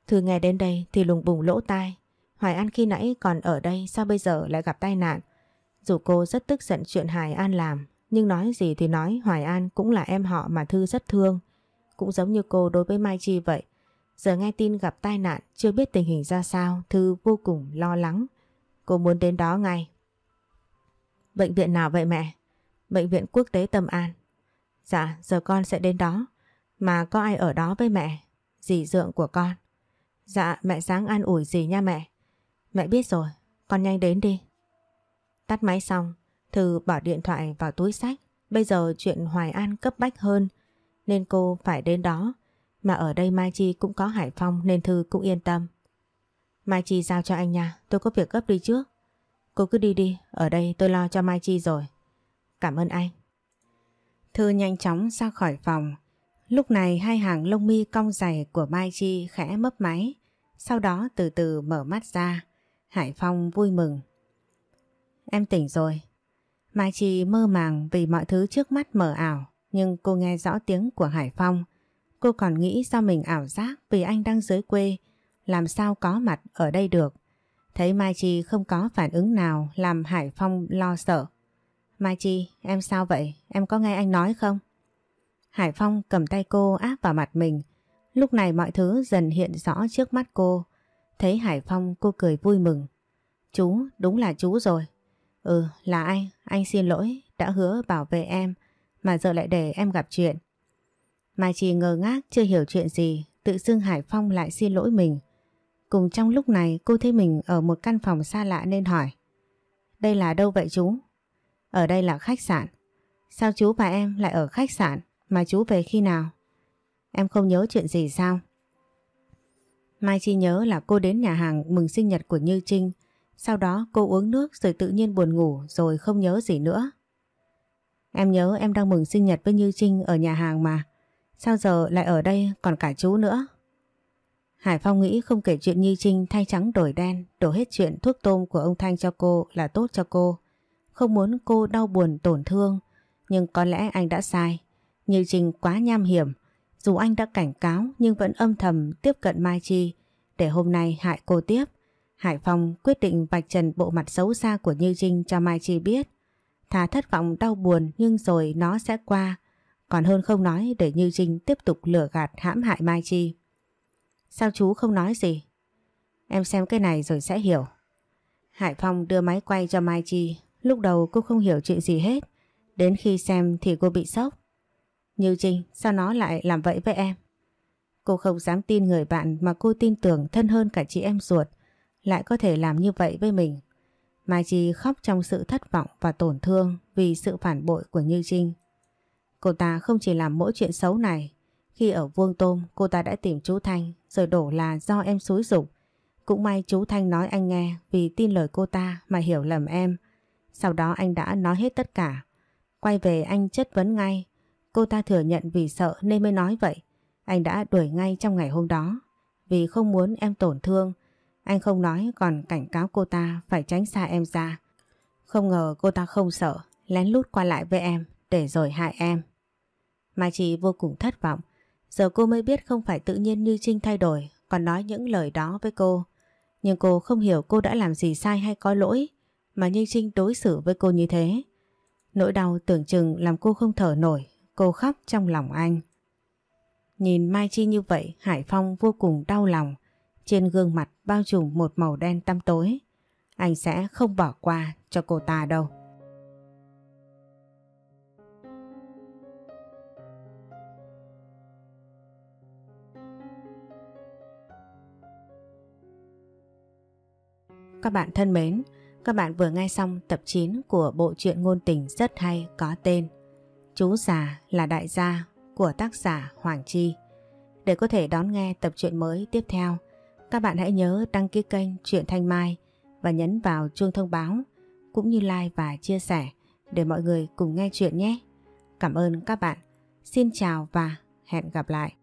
Thư nghe đến đây thì lùng bùng lỗ tai. Hoài An khi nãy còn ở đây sao bây giờ lại gặp tai nạn? Dù cô rất tức giận chuyện Hoài An làm, nhưng nói gì thì nói Hoài An cũng là em họ mà Thư rất thương. Cũng giống như cô đối với Mai Chi vậy. Giờ nghe tin gặp tai nạn chưa biết tình hình ra sao Thư vô cùng lo lắng. Cô muốn đến đó ngay. Bệnh viện nào vậy mẹ? Bệnh viện quốc tế Tâm An. Dạ giờ con sẽ đến đó. Mà có ai ở đó với mẹ? Dì dượng của con. Dạ mẹ sáng an ủi gì nha mẹ. Mẹ biết rồi, con nhanh đến đi. Tắt máy xong, Thư bỏ điện thoại vào túi sách. Bây giờ chuyện Hoài An cấp bách hơn nên cô phải đến đó. Mà ở đây Mai Chi cũng có Hải Phong nên Thư cũng yên tâm. Mai Chi giao cho anh nha, tôi có việc gấp đi trước. Cô cứ đi đi, ở đây tôi lo cho Mai Chi rồi. Cảm ơn anh. Thư nhanh chóng ra khỏi phòng. Lúc này hai hàng lông mi cong dày của Mai Chi khẽ mấp máy. Sau đó từ từ mở mắt ra. Hải Phong vui mừng. Em tỉnh rồi. Mai Chi mơ màng vì mọi thứ trước mắt mờ ảo. Nhưng cô nghe rõ tiếng của Hải Phong. Cô còn nghĩ do mình ảo giác vì anh đang dưới quê. Làm sao có mặt ở đây được. Thấy Mai Chi không có phản ứng nào làm Hải Phong lo sợ. Mai Chi, em sao vậy? Em có nghe anh nói không? Hải Phong cầm tay cô áp vào mặt mình. Lúc này mọi thứ dần hiện rõ trước mắt cô. Thấy Hải Phong cô cười vui mừng. Chú, đúng là chú rồi. Ừ, là anh, anh xin lỗi, đã hứa bảo vệ em, mà giờ lại để em gặp chuyện. Mai Chi ngờ ngác chưa hiểu chuyện gì, tự dưng Hải Phong lại xin lỗi mình. Cùng trong lúc này cô thấy mình ở một căn phòng xa lạ nên hỏi. Đây là đâu vậy chú? Ở đây là khách sạn. Sao chú và em lại ở khách sạn mà chú về khi nào? Em không nhớ chuyện gì sao? Mai Chi nhớ là cô đến nhà hàng mừng sinh nhật của Như Trinh. Sau đó cô uống nước rồi tự nhiên buồn ngủ rồi không nhớ gì nữa. Em nhớ em đang mừng sinh nhật với Như Trinh ở nhà hàng mà. Sao giờ lại ở đây còn cả chú nữa? Hải Phong nghĩ không kể chuyện Như Trinh thay trắng đổi đen, đổ hết chuyện thuốc tôm của ông Thanh cho cô là tốt cho cô. Không muốn cô đau buồn tổn thương, nhưng có lẽ anh đã sai. Như Trinh quá nham hiểm, dù anh đã cảnh cáo nhưng vẫn âm thầm tiếp cận Mai Chi để hôm nay hại cô tiếp. Hải Phong quyết định vạch trần bộ mặt xấu xa của Như Trinh cho Mai Chi biết. Thà thất vọng đau buồn nhưng rồi nó sẽ qua, còn hơn không nói để Như Trinh tiếp tục lừa gạt hãm hại Mai Chi. Sao chú không nói gì? Em xem cái này rồi sẽ hiểu. Hải Phong đưa máy quay cho Mai Chi. Lúc đầu cô không hiểu chuyện gì hết. Đến khi xem thì cô bị sốc. Như Trinh, sao nó lại làm vậy với em? Cô không dám tin người bạn mà cô tin tưởng thân hơn cả chị em ruột lại có thể làm như vậy với mình. Mai Chi khóc trong sự thất vọng và tổn thương vì sự phản bội của Như Trinh. Cô ta không chỉ làm mỗi chuyện xấu này. Khi ở Vuông Tôm, cô ta đã tìm chú Thanh, rồi đổ là do em xúi dục. Cũng may chú Thanh nói anh nghe vì tin lời cô ta mà hiểu lầm em. Sau đó anh đã nói hết tất cả. Quay về anh chất vấn ngay. Cô ta thừa nhận vì sợ nên mới nói vậy. Anh đã đuổi ngay trong ngày hôm đó. Vì không muốn em tổn thương. Anh không nói còn cảnh cáo cô ta phải tránh xa em ra. Không ngờ cô ta không sợ. Lén lút qua lại với em để rồi hại em. Mai Chi vô cùng thất vọng. Giờ cô mới biết không phải tự nhiên Như Trinh thay đổi còn nói những lời đó với cô. Nhưng cô không hiểu cô đã làm gì sai hay có lỗi mà Như Trinh đối xử với cô như thế. Nỗi đau tưởng chừng làm cô không thở nổi, cô khóc trong lòng anh. Nhìn Mai Chi như vậy, Hải Phong vô cùng đau lòng. Trên gương mặt bao trùm một màu đen tăm tối. Anh sẽ không bỏ qua cho cô ta đâu. Các bạn thân mến, các bạn vừa nghe xong tập 9 của bộ truyện ngôn tình rất hay có tên Chú già là đại gia của tác giả Hoàng Chi. Để có thể đón nghe tập truyện mới tiếp theo, các bạn hãy nhớ đăng ký kênh Truyện Thanh Mai và nhấn vào chuông thông báo cũng như like và chia sẻ để mọi người cùng nghe chuyện nhé. Cảm ơn các bạn. Xin chào và hẹn gặp lại.